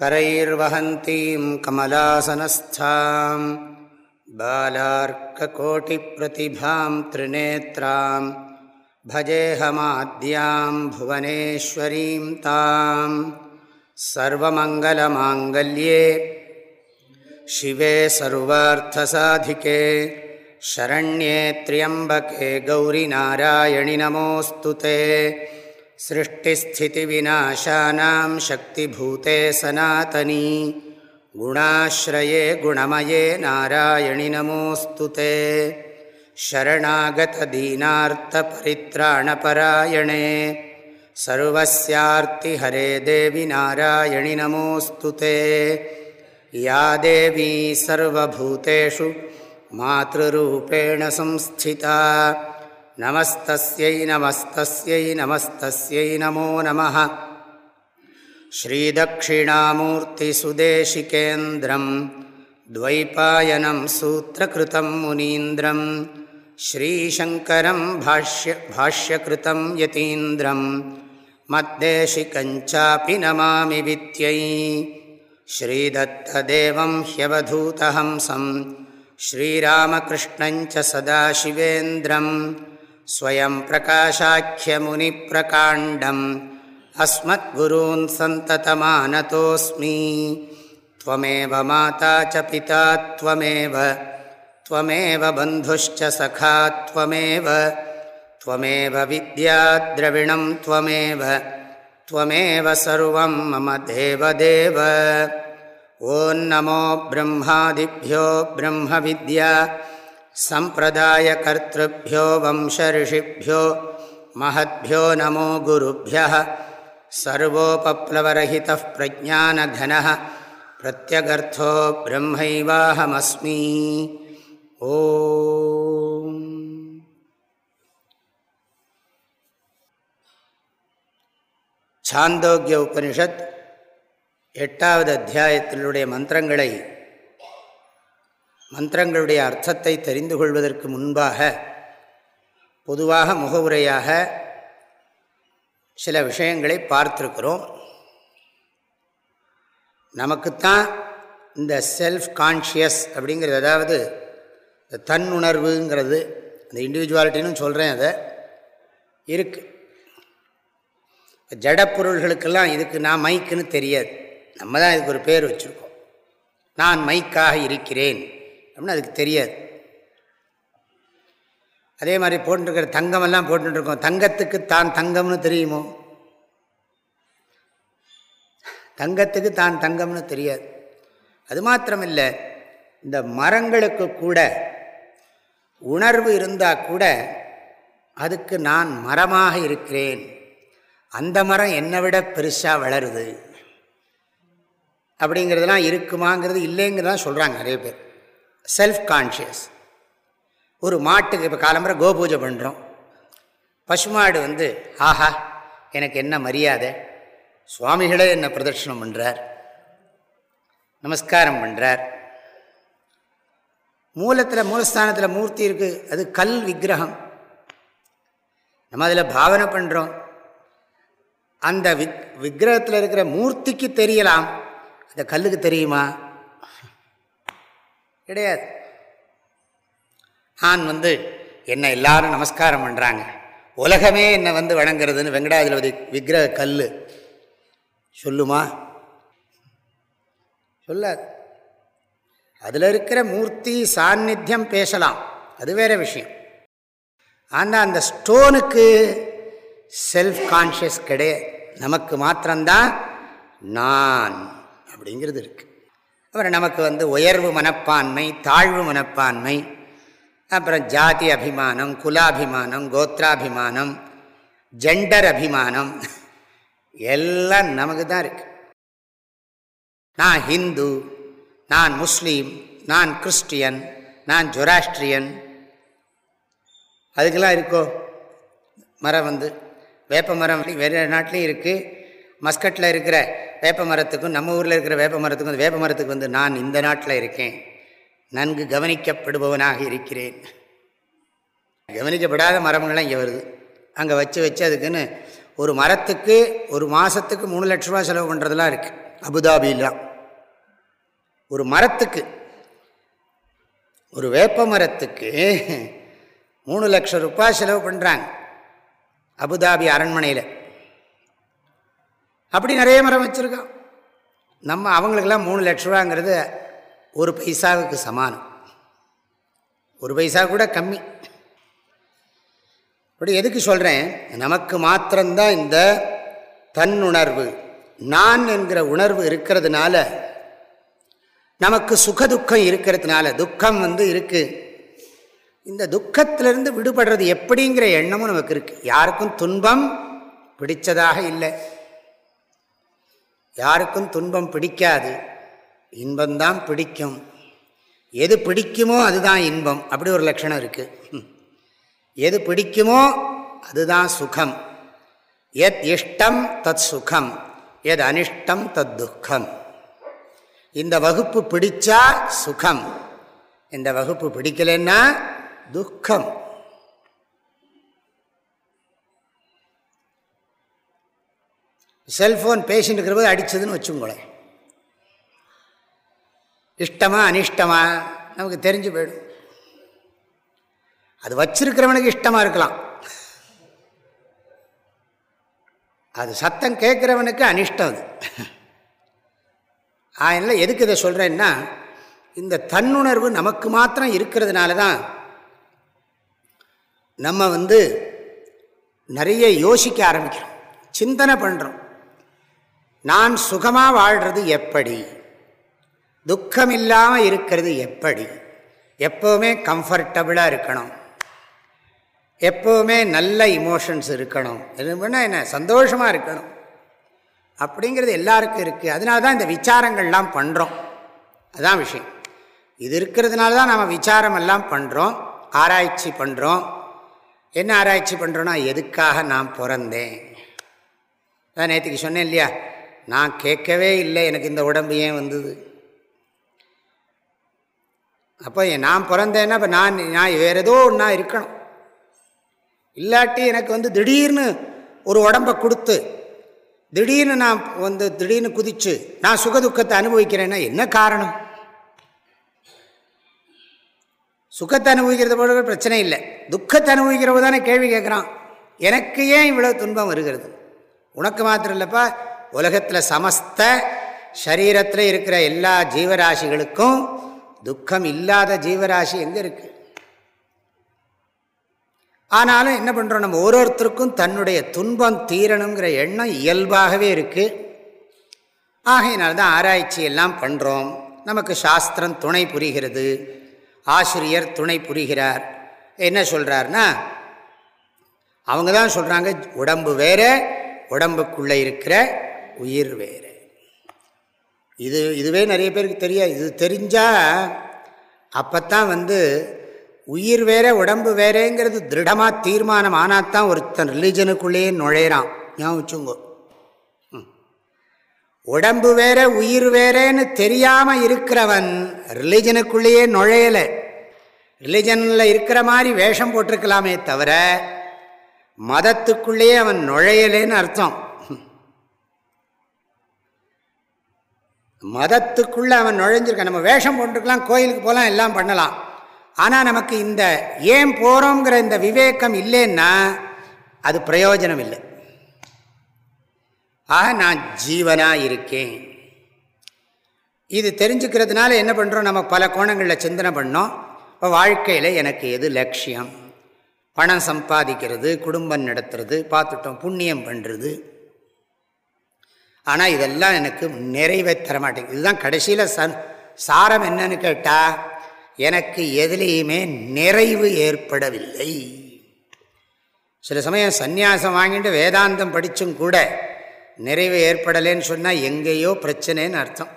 करैर्वहन्तीं कमलासनस्थां बालार्ककोटिप्रतिभां त्रिनेत्रां भजेऽहमाद्यां भुवनेश्वरीं तां सर्वमङ्गलमाङ्गल्ये शिवे सर्वार्थसाधिके शरण्ये त्र्यम्बके गौरिनारायणि नमोऽस्तु ते सृष्टिस्थितिविनाशानां शक्तिभूते सनातनी गुणाश्रये गुणमये नारायणि नमोऽस्तु ते शरणागतदीनार्तपरित्राणपरायणे सर्वस्यार्तिहरे देवि नारायणि नमोऽस्तु ते या देवी सर्वभूतेषु मातृरूपेण संस्थिता நமஸ்தஸ்யை நமஸ்தஸ்யை நமஸ்தஸ்யை நமோ நம ஸ்ரீதக்ஷிணாமூர்த்திசுதேசிகேந்திரம் द्वैपायनं सूत्रकृतं मुनीन्द्रं श्रीशङ्करं भाष्य भाष्यकृतं यतीन्द्रं मद्देशिकञ्चापि नमामि वित्यै श्रीदत्तदेवं ह्यवधूतहंसं श्रीरामकृष्णञ्च सदाशिवेन्द्रम् स्वयं प्रकाशाख्यमुनिप्रकाण्डम्। अस्मद्गुरून् सन्ततमानतोऽस्मि। त्वमेव माता च पिता, त्वमेव। त्वमेव बन्धुश्च सखा, त्वमेव। त्वमेव विद्याद्रविणं त्वमेव। त्वमेव सर्वं मम देवदेव। ॐ नमो ब्रह्मादिभ्यो ब्रह्मविद्या। सम्प्रदायकर्तृभ्यो वंशऋषिभ्यो महद्भ्यो नमो गुरुभ्यः सर्वोपप्लवरहितः प्रज्ञानघनः प्रत्यगर्थो ब्रह्मैवाहमस्मि ओ சாந்தோக்கிய உபனிஷத் எட்டாவது அத்தியாயத்தினுடைய மந்திரங்களை மந்திரங்களுடைய அர்த்தத்தை தெரிந்து கொள்வதற்கு முன்பாக பொதுவாக முகவுரையாக சில விஷயங்களை பார்த்துருக்கிறோம். நமக்குத்தான் இந்த செல்ஃப் கான்ஷியஸ் அப்படிங்கிறது அதாவது இந்த தன்னுணர்வுங்கிறது இந்த இண்டிவிஜுவாலிட்டின்னு சொல்கிறேன் அதை இருக்குது ஜடப்பொருள்களுக்கெல்லாம் இதுக்கு நான் மைக்குன்னு தெரியாது. நம்ம தான் இதுக்கு ஒரு பேர் வச்சுருக்கோம். நான் மைக்காக இருக்கிறேன். அப்படின்னா அதுக்கு தெரியாது. அதே மாதிரி போட்டுருக்கிற தங்கமெல்லாம் போட்டுருக்கோம். தங்கத்துக்கு தான் தங்கம்னு தெரியுமோ? தங்கத்துக்கு தான் தங்கம்னு தெரியாது. அது மாத்திரமில்லை இந்த மரங்களுக்கு கூட உணர்வு இருந்தால் கூட அதுக்கு நான் மரமாக இருக்கிறேன். அந்த மரம் என்னை விட பெருசாக வளருது. அப்படிங்கிறதுலாம் இருக்குமாங்கிறது இல்லைங்கிறதான் சொல்கிறாங்க நிறைய பேர். செல்ஃப் கான்ஷியஸ் ஒரு மாட்டுக்கு இப்போ காலம்புரை கோபூஜை பண்ணுறோம் பசுமாடு வந்து ஆஹா எனக்கு என்ன மரியாதை? சுவாமிகளே என்ன பிரதட்சணம் பண்ணுறார் நமஸ்காரம் பண்ணுறார் மூலத்தில் மூலஸ்தானத்தில் மூர்த்தி இருக்குது அது கல் விக்கிரகம். நம்ம அதில் பாவனை பண்ணுறோம் அந்த விக் விக்கிரகத்தில் இருக்கிற மூர்த்திக்கு தெரியலாம். அந்த கல்லுக்கு தெரியுமா? கிடையாது. நான் வந்து என்னை எல்லாரும் நமஸ்காரம் பண்ணுறாங்க உலகமே என்னை வந்து வணங்குறதுன்னு வெங்கடாஜலபதி விக்கிரக கல் சொல்லுமா? சொல்லாது. அதில் இருக்கிற மூர்த்தி சாநித்தியம் பேசலாம். அது வேற விஷயம். ஆனால் அந்த ஸ்டோனுக்கு செல்ஃப் கான்ஷியஸ் கிடையாது. நமக்கு மாத்திரம்தான் நான் அப்படிங்கிறது இருக்குது அப்புறம் நமக்கு வந்து உயர்வு மனப்பான்மை தாழ்வு மனப்பான்மை அப்புறம் ஜாதி அபிமானம் குலாபிமானம் கோத்ராபிமானம் ஜெண்டர் அபிமானம் எல்லாம் நமக்கு தான் இருக்கு. நான் ஹிந்து நான் முஸ்லீம் நான் கிறிஸ்டியன் நான் ஜொராஸ்ட்ரியன். அதுக்கெல்லாம் இருக்கோ? மரம் வந்து வேப்ப மரம் வேறு நாட்டிலையும் இருக்குது மஸ்கட்டில் இருக்கிற வேப்ப மரத்துக்கும் நம்ம ஊரில் இருக்கிற வேப்ப மரத்துக்கும் அந்த வேப்ப மரத்துக்கு வந்து நான் இந்த நாட்டில் இருக்கேன். நன்கு கவனிக்கப்படுபவனாக இருக்கிறேன். கவனிக்கப்படாத மரங்கள்லாம் இங்கே வருது. அங்கே வச்சு வச்சு அதுக்குன்னு ஒரு மரத்துக்கு ஒரு மாதத்துக்கு மூணு லட்ச ரூபா செலவு பண்ணுறதுலாம் இருக்குது அபுதாபிலாம் ஒரு மரத்துக்கு ஒரு வேப்ப மரத்துக்கு மூணு லட்சம் ரூபாய் செலவு பண்ணுறாங்க அபுதாபி அரண்மனையில். அப்படி நிறைய மரம் வச்சுருக்கான் நம்ம அவங்களுக்கெல்லாம் மூணு லட்ச ரூபாங்கிறது ஒரு பைசாவுக்கு சமானம். ஒரு பைசா கூட கம்மி. அப்படி எதுக்கு சொல்கிறேன் நமக்கு மாத்திரம்தான் இந்த தன்னுணர்வு. நான் என்கிற உணர்வு இருக்கிறதுனால நமக்கு சுகதுக்கம் இருக்கிறதுனால துக்கம் வந்து இருக்குது இந்த துக்கத்திலிருந்து விடுபடுறது எப்படிங்கிற எண்ணமும் நமக்கு இருக்குது யாருக்கும் துன்பம் பிடிச்சதாக இல்லை. யாருக்கும் துன்பம் பிடிக்காது. இன்பம்தான் பிடிக்கும். எது பிடிக்குமோ அதுதான் இன்பம். அப்படி ஒரு லட்சணம் இருக்குது எது பிடிக்குமோ அதுதான் சுகம். எத் இஷ்டம் தத் சுகம். எது அனிஷ்டம் தத் துக்கம். இந்த வகுப்பு பிடிச்சா சுகம். இந்த வகுப்பு பிடிக்கலன்னா துக்கம். செல்ஃபோன் பேசிட்டு இருக்கிற போது அடித்ததுன்னு வச்சுங்களேன் இஷ்டமா அனிஷ்டமா நமக்கு தெரிஞ்சு போயிடும். அது வச்சிருக்கிறவனுக்கு இஷ்டமாக இருக்கலாம். அது சத்தம் கேட்குறவனுக்கு அனிஷ்டம் அது. அதனால் எதுக்கு இதை சொல்கிறேன்னா இந்த தன்னுணர்வு நமக்கு மாத்திரம் இருக்கிறதுனால தான் நம்ம வந்து நிறைய யோசிக்க ஆரம்பிக்கிறோம். சிந்தனை பண்ணுறோம் நான் சுகமாக வாழ்கிறது எப்படி? துக்கம் இல்லாமல் இருக்கிறது எப்படி? எப்போவுமே கம்ஃபர்டபுளாக இருக்கணும். எப்போவுமே நல்ல இமோஷன்ஸ் இருக்கணும். என்ன என்ன சந்தோஷமாக இருக்கணும். அப்படிங்கிறது எல்லாருக்கும் இருக்குது அதனால தான் இந்த விசாரங்கள்லாம் பண்ணுறோம் அதுதான் விஷயம். இது இருக்கிறதுனால தான் நம்ம விசாரம் எல்லாம் பண்ணுறோம் ஆராய்ச்சி பண்ணுறோம் என்ன ஆராய்ச்சி பண்ணுறோன்னா எதுக்காக நான் பிறந்தேன்? அதான் நேற்றுக்கு சொன்னேன் இல்லையா? நான் கேட்கவே இல்லை எனக்கு இந்த உடம்பு ஏன் வந்தது? அப்போ நான் பிறந்தேன்னா இப்போ நான் நான் வேறு ஏதோ ஒன்றா இருக்கணும். இல்லாட்டி எனக்கு வந்து திடீர்னு ஒரு உடம்பை கொடுத்து திடீர்னு நான் வந்து திடீர்னு குதிச்சு நான் சுகதுக்கத்தை அனுபவிக்கிறேன்னா என்ன காரணம்? சுகத்தை அனுபவிக்கிறது போல பிரச்சனை இல்லை. துக்கத்தை அனுபவிக்கிறவங்க தானே கேள்வி கேட்குறான். எனக்கு ஏன் இவ்வளோ துன்பம் வருகிறது? உனக்கு மாத்திரம் இல்லைப்பா உலகத்தில் சமஸ்த சரீரத்தில் இருக்கிற எல்லா ஜீவராசிகளுக்கும் துக்கம் இல்லாத ஜீவராசி எங்கே இருக்குது ஆனாலும் என்ன பண்ணுறோம் நம்ம ஒருத்தருக்கும் தன்னுடைய துன்பம் தீரணுங்கிற எண்ணம் இயல்பாகவே இருக்குது ஆகையினால தான் ஆராய்ச்சி எல்லாம் பண்ணுறோம் நமக்கு சாஸ்திரம் துணை புரிகிறது. ஆசிரியர் துணை புரிகிறார். என்ன சொல்கிறார்னா அவங்க தான் சொல்கிறாங்க உடம்பு வேற உடம்புக்குள்ளே இருக்கிற உயிர் வேறு. இது இதுவே நிறைய பேருக்கு தெரியாது. இது தெரிஞ்சால் அப்போத்தான் வந்து உயிர் வேற உடம்பு வேறேங்கிறது திருடமாக தீர்மானம் ஆனால் தான் ஒருத்தன் ரிலீஜனுக்குள்ளேயே நுழையிறான். ஞாபகம் வச்சுங்கோ உடம்பு வேற உயிர் வேறேன்னு தெரியாமல் இருக்கிறவன் ரிலீஜனுக்குள்ளேயே நுழையலை. ரிலிஜனில் இருக்கிற மாதிரி வேஷம் போட்டிருக்கலாமே தவிர மதத்துக்குள்ளேயே அவன் நுழையலேன்னு அர்த்தம். மதத்துக்குள்ளே அவன் நுழைஞ்சிருக்கான். நம்ம வேஷம் போட்டுருக்கலாம் கோயிலுக்கு போகலாம் எல்லாம் பண்ணலாம். ஆனால் நமக்கு இந்த ஏன் போகிறோங்கிற இந்த விவேகம் இல்லைன்னா அது பிரயோஜனம் இல்லை. ஆக நான் ஜீவனாக இருக்கேன். இது தெரிஞ்சுக்கிறதுனால என்ன பண்ணுறோம் நம்ம பல கோணங்களில் சிந்தனை பண்ணோம். இப்போ வாழ்க்கையில் எனக்கு எது லட்சியம்? பணம் சம்பாதிக்கிறது குடும்பம் நடத்துறது பார்த்துட்டோம் புண்ணியம் பண்ணுறது ஆனால் இதெல்லாம் எனக்கு நிறைவே தரமாட்டேங்குது. இதுதான் கடைசியில் சன் சாரம் என்னன்னு கேட்டால் எனக்கு எதுலேயுமே நிறைவு ஏற்படவில்லை. சில சமயம் சந்நியாசம் வாங்கிட்டு வேதாந்தம் படித்தும் கூட நிறைவு ஏற்படலேன்னு சொன்னால் எங்கேயோ பிரச்சனைன்னு அர்த்தம்.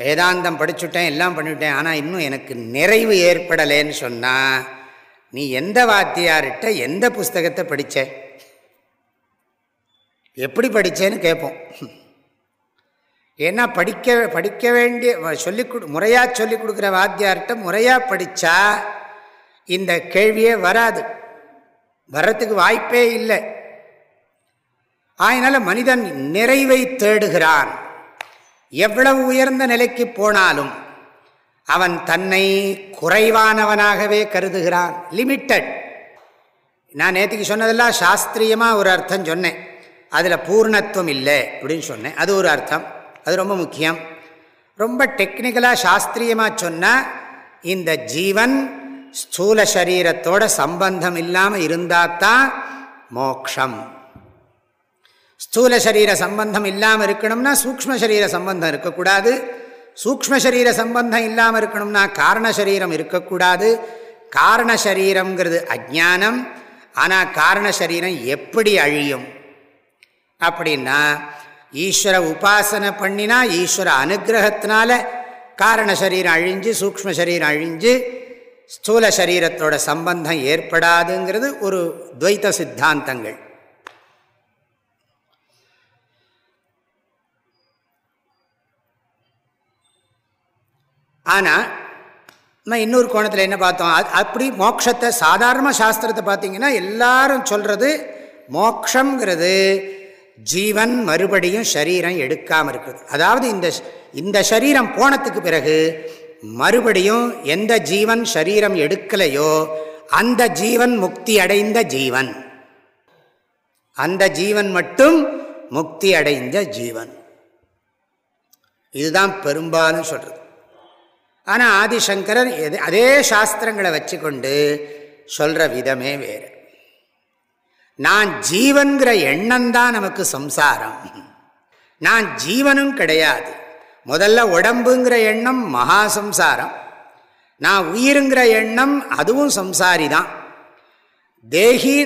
வேதாந்தம் படிச்சுட்டேன் எல்லாம் பண்ணிவிட்டேன் ஆனால் இன்னும் எனக்கு நிறைவு ஏற்படலேன்னு சொன்னால் நீ எந்த வாத்தியார்கிட்ட எந்த புஸ்தகத்தை படித்த எப்படி படித்தேன்னு கேட்போம். ஏன்னா படிக்க படிக்க வேண்டிய சொல்லி கொடு முறையாக சொல்லிக் கொடுக்குற வாத்தியார்கிட்ட முறையாக படித்தா இந்த கேள்வியே வராது. வர்றதுக்கு வாய்ப்பே இல்லை. அதனால் மனிதன் நிறைவை தேடுகிறான். எவ்வளவு உயர்ந்த நிலைக்கு போனாலும் அவன் தன்னை குறைவானவனாகவே கருதுகிறான். லிமிட்டட் நான் நேற்றுக்கு சொன்னதெல்லாம் சாஸ்திரியமாக ஒரு அர்த்தம் சொன்னேன். அதில் பூர்ணத்துவம் இல்லை அப்படின்னு சொன்னேன். அது ஒரு அர்த்தம். அது ரொம்ப முக்கியம். ரொம்ப டெக்னிக்கலாக சாஸ்திரியமாக சொன்னால் இந்த ஜீவன் ஸ்தூல சரீரத்தோட சம்பந்தம் இல்லாமல் இருந்தால் தான் மோக்ஷம். ஸ்தூல சரீர சம்பந்தம் இல்லாமல் இருக்கணும்னா சூக்ம சரீர சம்பந்தம் இருக்கக்கூடாது. சூக்ம சரீர சம்பந்தம் இல்லாமல் இருக்கணும்னா காரண சரீரம் இருக்கக்கூடாது. காரண சரீரங்கிறது அஜானம் ஆனால் காரண சரீரம் எப்படி அழியும்? அப்படின்னா ஈஸ்வர உபாசனை பண்ணினா ஈஸ்வர அனுகிரகத்தினால காரண சரீரம் அழிஞ்சு சூக்ம சரீரம் அழிஞ்சு ஸ்தூல சரீரத்தோட சம்பந்தம் ஏற்படாதுங்கிறது ஒரு துவைத்த சித்தாந்தங்கள். ஆனால் நம்ம இன்னொரு கோணத்தில் என்ன பார்த்தோம்? அப்படி மோட்சத்தை சாதாரண சாஸ்திரத்தை பார்த்தீங்கன்னா எல்லாரும் சொல்கிறது மோக்ஷங்கிறது ஜீவன் மறுபடியும் சரீரம் எடுக்காமல் இருக்குது அதாவது இந்த இந்த சரீரம் போனதுக்கு பிறகு மறுபடியும் எந்த ஜீவன் சரீரம் எடுக்கலையோ அந்த ஜீவன் முக்தி அடைந்த ஜீவன். அந்த ஜீவன் மட்டும் முக்தி அடைந்த ஜீவன். இதுதான் பெரும்பாலும் சொல்கிறது ஆனால் ஆதிசங்கரர் அதே சாஸ்திரங்களை வச்சுக்கொண்டு சொல்கிற விதமே வேறு. நான் ஜீவன்கிற எண்ணம் தான் நமக்கு சம்சாரம். நான் ஜீவனும் கிடையாது. முதல்ல உடம்புங்கிற எண்ணம் மகா சம்சாரம். நான் உயிருங்கிற எண்ணம் அதுவும் சம்சாரி தான் தேகி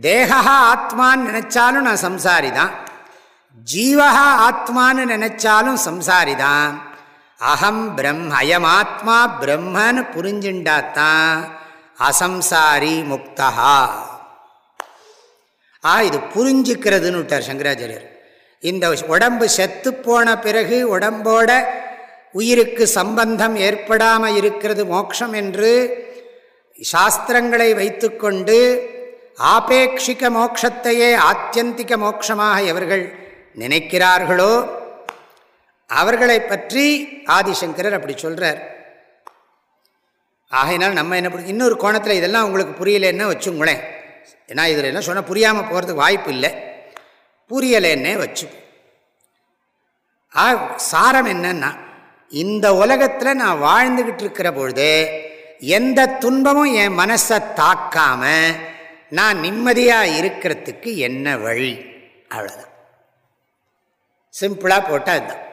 தேகா ஆத்மான்னு நினச்சாலும் நான் சம்சாரி தான் ஜீவகா ஆத்மான்னு நினச்சாலும் சம்சாரி தான் அகம் பிரம் அயமாத்மா பிரம்மன்னு புரிஞ்சுண்டாத்தான் அசம்சாரி முக்தகா ஆ இது புரிஞ்சுக்கிறதுன்னு விட்டார் சங்கராச்சாரியர். இந்த உடம்பு செத்து போன பிறகு உடம்போட உயிருக்கு சம்பந்தம் ஏற்படாமல் இருக்கிறது மோட்சம் என்று சாஸ்திரங்களை வைத்துக்கொண்டு ஆபேட்சிக மோட்சத்தையே ஆத்தியந்திக மோட்சமாக எவர்கள் நினைக்கிறார்களோ அவர்களை பற்றி ஆதிசங்கரர் அப்படி சொல்கிறார் ஆகையினால் நம்ம என்ன இன்னொரு கோணத்தில் இதெல்லாம் உங்களுக்கு புரியலன்னா வச்சுங்களேன். ஏன்னா இதில் என்ன சொன்னால் புரியாமல் போகிறதுக்கு வாய்ப்பு இல்லை. புரியலைன்னே வச்சு. ஆ சாரம் என்னன்னா இந்த உலகத்தில் நான் வாழ்ந்துக்கிட்டு இருக்கிற பொழுது எந்த துன்பமும் என் மனசை தாக்காம நான் நிம்மதியாக இருக்கிறதுக்கு என்ன வழி? அவ்வளோதான் சிம்பிளாக போட்டால் அதுதான்.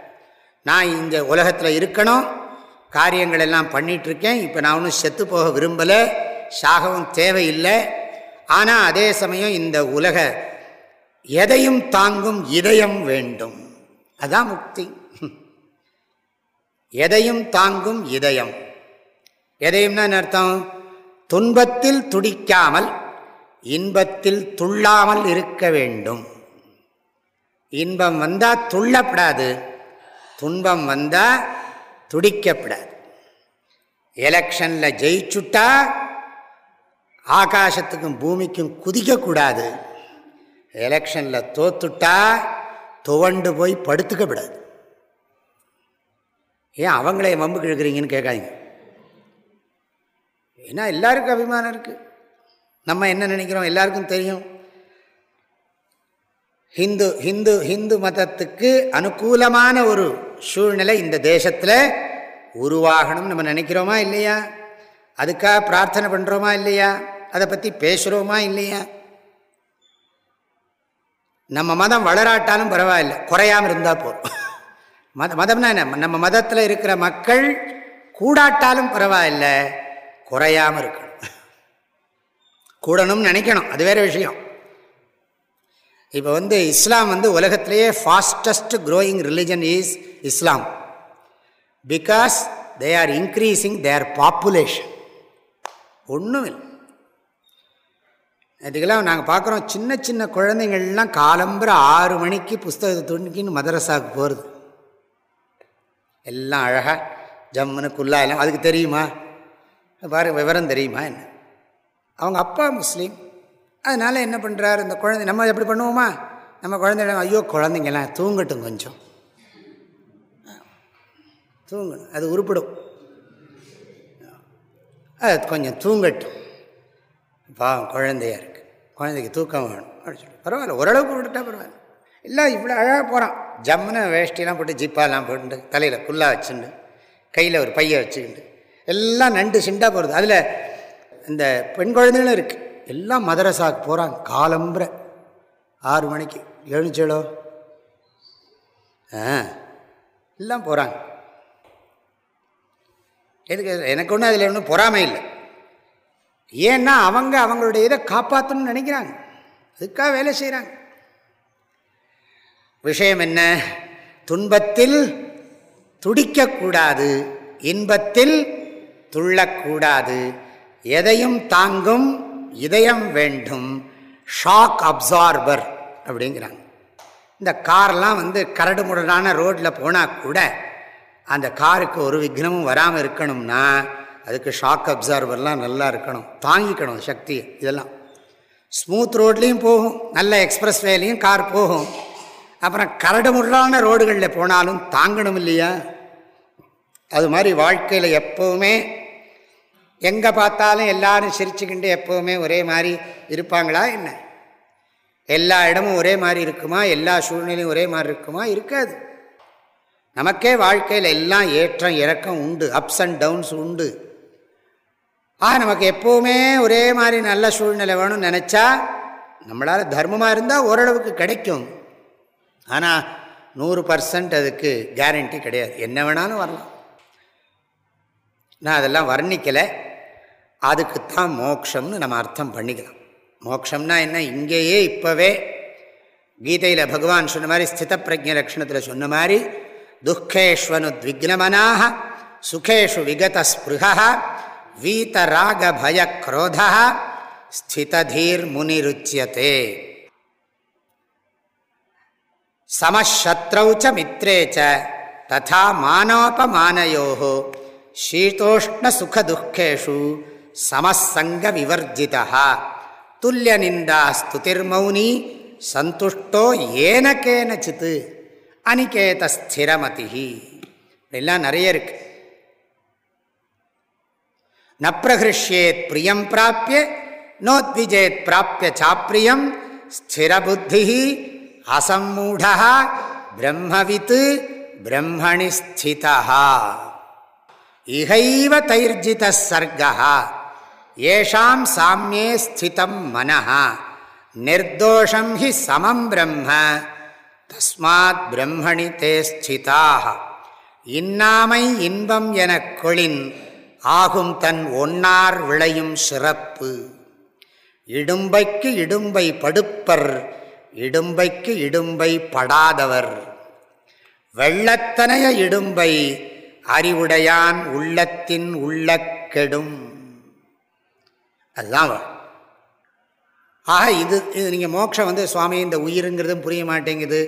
நான் இந்த உலகத்தில் இருக்கணும் காரியங்கள் எல்லாம் பண்ணிகிட்ருக்கேன் இப்போ நான் ஒன்றும் செத்து போக விரும்பலை சாகவும் தேவையில்லை ஆனால் அதே சமயம் இந்த உலக எதையும் தாங்கும் இதயம் வேண்டும். அதான் முக்தி. எதையும் தாங்கும் இதயம். எதையும்னா அர்த்தம்? துன்பத்தில் துடிக்காமல் இன்பத்தில் துள்ளாமல் இருக்க வேண்டும். இன்பம் வந்தால் துள்ளப்படாது துன்பம் வந்தால் துடிக்கப்படாது. எலெக்ஷனில் ஜெயிச்சுட்டா ஆகாசத்துக்கும் பூமிக்கும் குதிக்கக்கூடாது. எலெக்ஷனில் தோத்துட்டா துவண்டு போய் படுத்துக்கப்படாது ஏன் அவங்களே வம்பு கிழக்கிறீங்கன்னு கேட்காதீங்க. ஏன்னா எல்லாருக்கும் அபிமானம் இருக்குது நம்ம என்ன நினைக்கிறோம்? எல்லாருக்கும் தெரியும். ஹிந்து ஹிந்து ஹிந்து மதத்துக்கு அனுகூலமான ஒரு சூழ்நிலை இந்த தேசத்தில் உருவாகணும்னு நம்ம நினைக்கிறோமா இல்லையா? அதுக்காக பிரார்த்தனை பண்ணுறோமா இல்லையா? அதை பற்றி பேசுகிறோமா இல்லையா? நம்ம மதம் வளராட்டாலும் பரவாயில்ல. குறையாமல் இருந்தால் போதும். மத மதம்னா என்ன? நம்ம மதத்தில் இருக்கிற மக்கள் கூடாட்டாலும் பரவாயில்ல. குறையாமல் இருக்கணும். கூடணும்னு நினைக்கணும். அது வேறு விஷயம். இப்போ வந்து இஸ்லாம் வந்து உலகத்திலேயே fastest growing religion is Islam. Because they are increasing their population ஒன்றும் இல்லை அதுக்கெல்லாம் நாங்கள் பார்க்குறோம் சின்ன சின்ன குழந்தைங்கள்லாம் காலம்புற ஆறு மணிக்கு புஸ்தகத்தை துணிக்கின்னு மதரசாவுக்கு போகிறது எல்லாம் அழகாக ஜம்முன்னு குல்லா எல்லாம் அதுக்கு தெரியுமா? பாரு விவரம் தெரியுமா என்ன? அவங்க அப்பா முஸ்லீம். அதனால் என்ன பண்ணுறாரு இந்த குழந்தை நம்ம எப்படி பண்ணுவோமா? நம்ம குழந்தைங்க ஐயோ குழந்தைங்கலாம் தூங்கட்டும் கொஞ்சம். தூங்கணும் அது உருப்பிடும். அது கொஞ்சம் தூங்கட்டும். பாவம் குழந்தையாக இருக்குது குழந்தைக்கு தூக்கம் வேணும் அப்படின்னு சொல்லி. பரவாயில்ல ஓரளவுக்கு விட்டுட்டா பரவாயில்ல. இல்லை இவ்வளோ அழகாக போகிறான் ஜம்முன்னு வேஷ்டிலாம் போட்டு ஜிப்பாலாம் போட்டு தலையில் புல்லாக வச்சுண்டு கையில் ஒரு பையை வச்சுக்கிண்டு எல்லாம் நண்டு சிண்டாக போகிறது அதில் இந்த பெண் குழந்தைகளும் இருக்குது எல்லாம் மதரசாவுக்கு போகிறாங்க காலம்புற ஆறு மணிக்கு எழுச்சலோ ஆ எல்லாம் போகிறாங்க எதுக்கு எனக்கு ஒன்றும் அதில் ஒன்றும் பொறாமை இல்லை. ஏன்னா அவங்க அவங்களுடைய இதை காப்பாற்றணும்னு நினைக்கிறாங்க. அதுக்காக வேலை செய்கிறாங்க விஷயம் என்ன? துன்பத்தில் துடிக்கக்கூடாது. இன்பத்தில் துள்ளக்கூடாது. எதையும் தாங்கும் இதயம் வேண்டும். ஷாக் அப்சார்பர் அப்படிங்கிறாங்க. இந்த கார்லாம் வந்து கரடு முரடான ரோட்டில் போனால் கூட அந்த காருக்கு ஒரு விக்னமும் வராமல் இருக்கணும்னா அதுக்கு ஷாக் அப்சார்பர்லாம் நல்லா இருக்கணும். தாங்கிக்கணும் சக்தி இதெல்லாம். ஸ்மூத் ரோட்லேயும் போகும் நல்ல எக்ஸ்பிரஸ் வேலையும் கார் போகும். அப்புறம் கரடுமுரடான ரோடுகளில் போனாலும் தாங்கணும் இல்லையா? அது மாதிரி வாழ்க்கையில் எப்போவுமே எங்கே பார்த்தாலும் எல்லாரும் சிரிச்சுக்கிண்டு எப்போவுமே ஒரே மாதிரி இருப்பாங்களா என்ன? எல்லா இடமும் ஒரே மாதிரி இருக்குமா? எல்லா சூழ்நிலையும் ஒரே மாதிரி இருக்குமா? இருக்காது. நமக்கே வாழ்க்கையில் எல்லாம் ஏற்றம் இறக்கம் உண்டு அப்ஸ் அண்ட் டவுன்ஸ் உண்டு. ஆ நமக்கு எப்போவுமே ஒரே மாதிரி நல்ல சூழ்நிலை வேணும்னு நினச்சா நம்மளால் தர்மமாக இருந்தால் ஓரளவுக்கு கிடைக்கும். ஆனால் நூறு பர்சன்ட் அதுக்கு கேரண்டி கிடையாது. என்ன வேணாலும் வரலாம். நான் அதெல்லாம் வர்ணிக்கலை. அதுக்குத்தான் மோக்ஷம்னு நம்ம அர்த்தம் பண்ணிக்கலாம். மோக்ஷம்னா என்ன? இங்கேயே இப்போவே கீதையில் பகவான் சொன்ன மாதிரி ஸ்தித பிரஜ லக்ஷணத்தில் சொன்ன மாதிரி துக்கேஷ்வனு விக்னமனாக சுகேஷு விகத ஸ்பிருகா வீதராக பய குரோதா ஸ்திததீர் முனிருச்சியதே சமசத்ரௌ ச மித்ரே ச ததா மானோபமானயோ சீதோஷ்ணசுகதுக்கேஷு சமசங்க விவர்ஜிதா துல்லிய நிந்தா ஸ்துதிர்மௌனி சந்துஷ்டோ ஏன கேனச்சித்து அனிகேத ஸ்திரமதி எல்லாம் நிறைய இருக்குது நப்பிரகிருஷ்யேத் பிரியம் பிராப்பிய நோத்விஜேத் பிராப்பிய சாப்பிரியம் ஸ்திரபுத்தி அசம்மூடா பிரம்மவித்து பிரம்மணி ஸ்திதா. இகைவ தைர்ஜித சர்க்கா ஏஷாம் சாமியே ஸ்திதம் மனः நிர்தோஷம் ஹி சமம் பிரம்ம தஸ்மாத் பிரம்மணி தே ஸ்திதாக இன்னாமை இன்பம் எனக் கொளின் ஆகும் தன் ஒன்னார் விளையும் சிறப்பு. இடும்பைக்கு இடும்பை படுப்பர் இடும்பைக்கு இடும்பை படாதவர். வெள்ளத்தனைய இடும்பை அறிவுடையான் உள்ளத்தின் உள்ள கெடும். அதுதான் ஆக இது இது நீங்கள் மோட்சம் வந்து சுவாமி இந்த உயிருங்கிறதும் புரிய மாட்டேங்குது.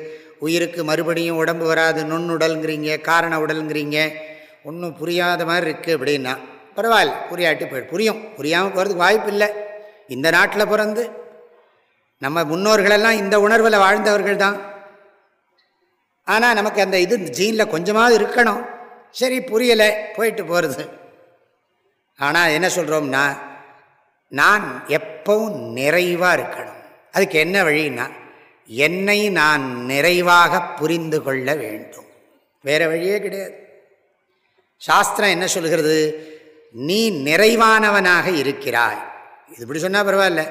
உயிருக்கு மறுபடியும் உடம்பு வராது நுண்ணுடல்ங்கிறீங்க காரண உடலுங்கிறீங்க. ஒன்றும் புரியாத மாதிரி இருக்குது அப்படின்னா பரவாயில்ல புரியாட்டி போய் புரியும். புரியாமல் போகிறதுக்கு வாய்ப்பு இல்லை இந்த நாட்டில் பிறந்து நம்ம முன்னோர்களெல்லாம் இந்த உணர்வில் வாழ்ந்தவர்கள் தான். ஆனால் நமக்கு அந்த இது ஜீனில் கொஞ்சமாவது இருக்கணும். சரி புரியலை போயிட்டு போகிறது ஆனால் என்ன சொல்கிறோம்னா நான் எப்பவும் நிறைவாக இருக்கணும். அதுக்கு என்ன வழின்னா என்னை நான் நிறைவாக புரிந்து கொள்ள வேண்டும். வேறு வழியே கிடையாது. சாஸ்திரம் என்ன சொல்கிறது நீ நிறைவானவனாக இருக்கிறாய். இது இப்படி சொன்னால் பரவாயில்ல.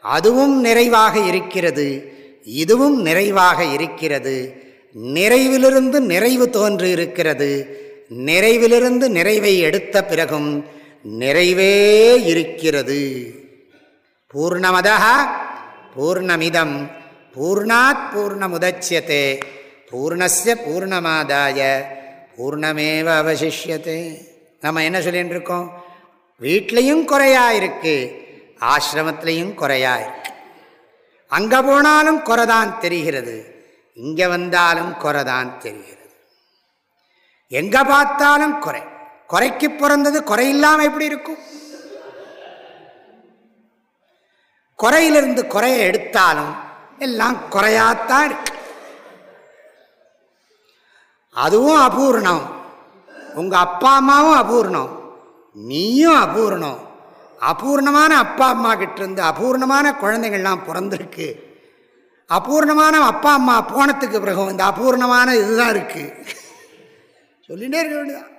அதுவும் நிறைவாக இருக்கிறது. இதுவும் நிறைவாக இருக்கிறது. நிறைவிலிருந்து நிறைவு தோன்று இருக்கிறது. நிறைவிலிருந்து நிறைவை எடுத்த பிறகும் நிறைவே இருக்கிறது. பூர்ணமத பூர்ணமிதம். பூர்ணாத் பூர்ணமுதட்சியத்தே பூர்ணஸ்ய பூர்ணமாதாய. பூர்ணமேவ அவசிஷியது. நம்ம என்ன சொல்லிகிட்டு இருக்கோம் வீட்லேயும் குறையா இருக்கு ஆசிரமத்திலையும் குறையா இருக்கு. அங்கே போனாலும் குறைதான் தெரிகிறது இங்கே வந்தாலும் குறைதான் தெரிகிறது. எங்கே பார்த்தாலும் குறை. குறைக்கு பிறந்தது குறையில்லாமல் எப்படி இருக்கும்? குறையிலிருந்து குறைய எடுத்தாலும் எல்லாம் குறையாத்தான் இருக்கு. அதுவும் அபூர்ணம். உங்கள் அப்பா அம்மாவும் அபூர்ணம். நீயும் அபூர்ணம். அபூர்ணமான அப்பா அம்மா கிட்டேருந்து அபூர்ணமான குழந்தைகள்லாம் பிறந்திருக்கு. அபூர்ணமான அப்பா அம்மா போனத்துக்கு பிறகு இந்த அபூர்ணமான இதுதான் இருக்கு. சொல்லிட்டே இருக்க வேண்டியதான்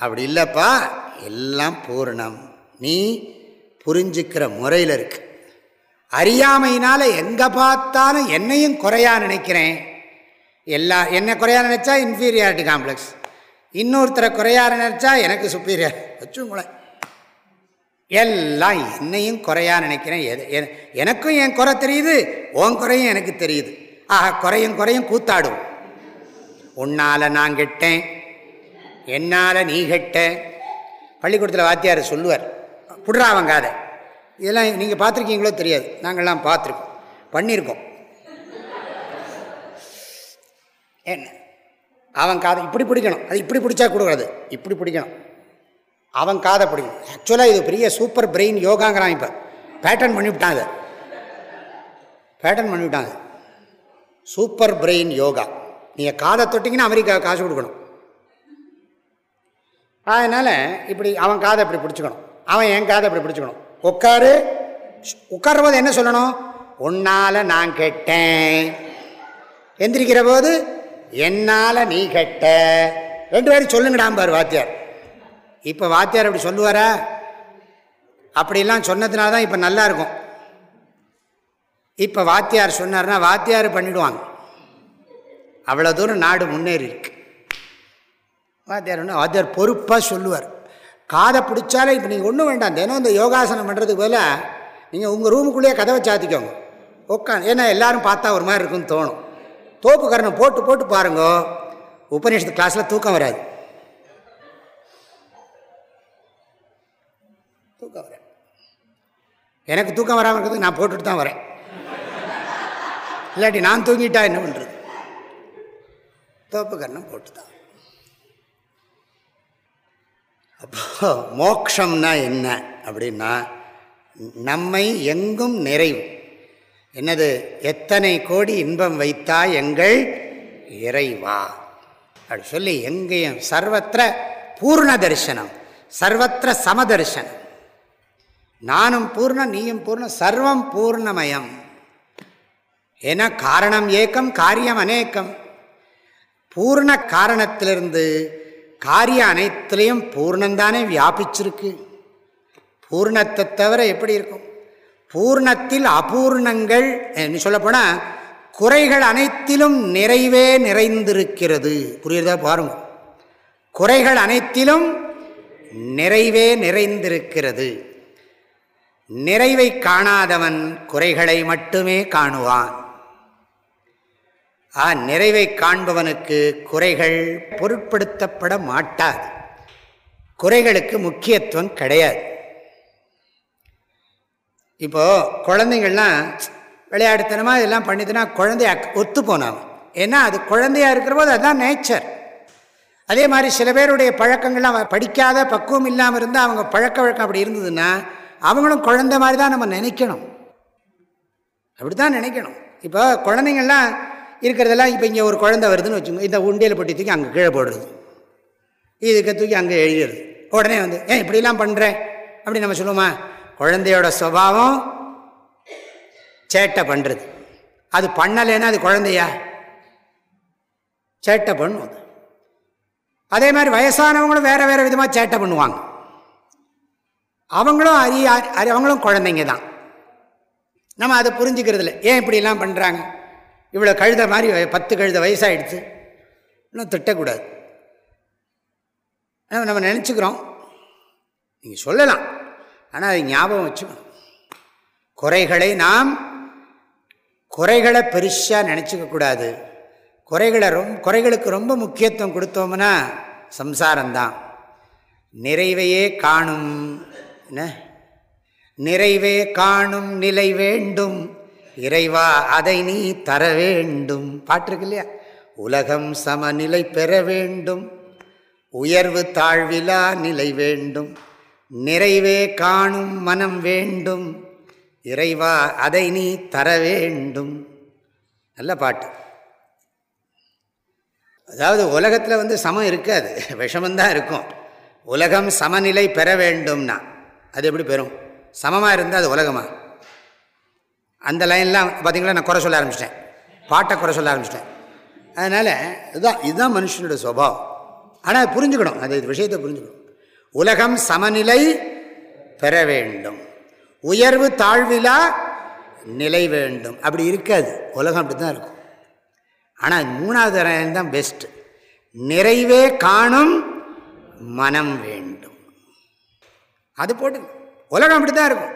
அப்படி இல்லைப்பா எல்லாம் பூர்ணம். நீ புரிஞ்சுக்கிற முறையில் இருக்கு. அறியாமையினால் எங்கே பார்த்தாலும் என்னையும் குறையாக நினைக்கிறேன். எல்லா என்ன குறையாக நினச்சா இன்ஃபீரியாரிட்டி காம்ப்ளெக்ஸ் இன்னொருத்தரை குறையாக நினச்சா எனக்கு சுப்பீரியர் வச்சுங்களேன் எல்லாம் என்னையும் குறையாக நினைக்கிறேன். எது எனக்கும் என் குறை தெரியுது உன் குறையும் எனக்கு தெரியுது. ஆஹா குறையும் குறையும் கூத்தாடும். உன்னால் நான் கெட்டேன். என்னால் நீ கெட்ட. பள்ளிக்கூடத்தில் வாத்தியார் சொல்லுவார் புடுறா இதெல்லாம் நீங்கள் பார்த்துருக்கீங்களோ தெரியாது. நாங்கள்லாம் பார்த்துருக்கோம். பண்ணியிருக்கோம். என்ன? அவன் காதை இப்படி பிடிக்கணும். அது இப்படி பிடிச்சா கொடுக்குறது இப்படி பிடிக்கணும். அவன் காதை பிடிக்கணும். ஆக்சுவலாக இது பெரிய சூப்பர் பிரெயின் யோகாங்கிறான் இப்போ. பேட்டர்ன் பண்ணிவிட்டான் அதை பேட்டர்ன் பண்ணிவிட்டாங்க சூப்பர் பிரெயின் யோகா. நீங்கள் காதை தொட்டிங்கன்னா அமெரிக்கா காசு கொடுக்கணும். அதனால் இப்படி அவன் காதை இப்படி பிடிச்சிக்கணும். அவன் என் காதை இப்படி பிடிச்சிக்கணும். உட்காரு உட்காரும்போது என்ன சொல்லணும்? உன்னால் நான் கெட்டேன். எந்திரிக்கிற போது என்னால் நீ கெட்ட. ரெண்டு பேரும் சொல்லுங்கடாம்பார் வாத்தியார். இப்போ வாத்தியார் அப்படி சொல்லுவாரா? அப்படிலாம் சொன்னதுனால தான் இப்போ நல்லா இருக்கும் இப்போ வாத்தியார் சொன்னார்னா வாத்தியார் பண்ணிவிடுவாங்க அவ்வளோ தூரம் நாடு முன்னேறி இருக்கு வாத்தியார் வாத்தியார் பொறுப்பாக சொல்லுவார். காதை பிடிச்சாலே இப்போ நீங்கள் ஒன்றும் வேண்டாம். தினம் இந்த யோகாசனம் பண்ணுறதுக்கு போல நீங்கள் உங்கள் ரூமுக்குள்ளேயே கதவை சாத்திக்கோங்க. உட்காந்து ஏன்னா எல்லோரும் பார்த்தா ஒரு மாதிரி இருக்குன்னு தோணும். தோப்பு கரணம் போட்டு போட்டு பாருங்க. உபநிஷத்து கிளாஸில் தூக்கம் வராது. தூக்கம் வர எனக்கு தூக்கம் வராமல் இருக்கிறது நான் போட்டுட்டு தான் வரேன். இல்லாட்டி நான் தூங்கிட்டா என்ன பண்ணுறது தோப்பு கரணம் போட்டு தான் அப்போ மோக்ஷம்னா என்ன அப்படின்னா நம்மை எங்கும் நிறைவு. என்னது? எத்தனை கோடி இன்பம் வைத்தா எங்கள் இறைவா? அப்படி சொல்லி எங்கேயும் சர்வத்திர பூர்ண தரிசனம் சர்வத்திர சமதர்சனம். நானும் பூர்ணம் நீயும் பூர்ணம் சர்வம் பூர்ணமயம். ஏன்னா காரணம் ஏக்கம் காரியம் அநேக்கம். பூர்ண காரணத்திலிருந்து காரியம் அனைத்துலேயும் பூர்ணந்தானே வியாபிச்சிருக்கு. பூர்ணத்தை தவிர எப்படி இருக்கும்? பூர்ணத்தில் அபூர்ணங்கள் சொல்லப்போனால் குறைகள் அனைத்திலும் நிறைவே நிறைந்திருக்கிறது. புரியுறதா பாருங்க. குறைகள் அனைத்திலும் நிறைவே நிறைந்திருக்கிறது. நிறைவை காணாதவன் குறைகளை மட்டுமே காணுவான். ஆ நிறைவை காண்பவனுக்கு குறைகள் பொருட்படுத்தப்பட மாட்டாது. குறைகளுக்கு முக்கியத்துவம் கிடையாது. இப்போது குழந்தைங்கள்லாம் விளையாடுத்தனமாக இதெல்லாம் பண்ணிதுன்னா குழந்தைய ஒத்து போனாங்க. ஏன்னா அது குழந்தையாக இருக்கிற போது அதுதான் நேச்சர் அதே மாதிரி சில பேருடைய பழக்கங்கள்லாம் படிக்காத பக்குவம் இல்லாமல் இருந்தால் அவங்க பழக்க வழக்கம் அப்படி இருந்ததுன்னா அவங்களும் குழந்தை மாதிரி தான் நம்ம நினைக்கணும். அப்படி தான் நினைக்கணும். இப்போ குழந்தைங்கள்லாம் இருக்கிறதெல்லாம் இப்போ இங்கே ஒரு குழந்தை வருதுன்னு வச்சுக்கோங்க இந்த உண்டியல் போட்டி தூக்கி அங்கே கீழே போடுறது. இதுக்கு தூக்கி அங்கே எழுதுறது உடனே வந்து ஏன் இப்படிலாம் பண்ணுறேன் அப்படி நம்ம சொல்லுவோமா? குழந்தையோட சுவாவம் சேட்டை பண்ணுறது அது பண்ணலைன்னா அது குழந்தையா? சேட்டை பண்ணும் அதே. மாதிரி வயசானவங்களும் வேறு வேறு விதமாக சேட்டை பண்ணுவாங்க. அவங்களும் அறிய அவங்களும் குழந்தைங்க தான். நம்ம அதை புரிஞ்சுக்கிறது இல்லை ஏன் இப்படிலாம் பண்ணுறாங்க இவ்வளோ கழுத மாதிரி பத்து கழுத வயசாகிடுச்சு இன்னும் திட்டக்கூடாது. நம்ம நினச்சிக்கிறோம். நீங்கள் சொல்லலாம். ஆனால் அது ஞாபகம் வச்சுக்கணும். குறைகளை நாம் குறைகளை பெருசாக நினச்சிக்கக்கூடாது குறைகளை ரொம்ப குறைகளுக்கு ரொம்ப முக்கியத்துவம் கொடுத்தோம்னா சம்சாரம்தான். நிறைவையே காணும் என்ன? நிறைவே காணும் நிலை வேண்டும். இறைவா அதை நீ தர வேண்டும். பாட்டிருக்கு இல்லையா உலகம் சமநிலை பெற வேண்டும். உயர்வு தாழ்விலா நிலை வேண்டும். நிறைவே காணும் மனம் வேண்டும். இறைவா அதை நீ தர வேண்டும். நல்ல பாட்டு. அதாவது உலகத்தில் வந்து சமம் இருக்காது. விஷமந்தான் இருக்கும். உலகம் சமநிலை பெற வேண்டும்னா அது எப்படி பெறும்? சமமாக இருந்தால் அது உலகமாக அந்த லைன்லாம் பார்த்திங்களா நான் குறை சொல்ல ஆரம்பிச்சிட்டேன். பாட்டை குறை சொல்ல ஆரம்பிச்சிட்டேன். அதனால் இதுதான் இதுதான் மனுஷனோட சுவாவம் ஆனால் புரிஞ்சுக்கணும். அது விஷயத்தை புரிஞ்சுக்கணும். உலகம் சமநிலை பெற வேண்டும். உயர்வு தாழ்விலா நிலை வேண்டும். அப்படி இருக்காது. உலகம் அப்படி தான் இருக்கும். ஆனால் மூணாவது ரயம் தான் பெஸ்ட்டு நிறைவே காணும் மனம் வேண்டும். அது போட்டு உலகம் அப்படி தான் இருக்கும்.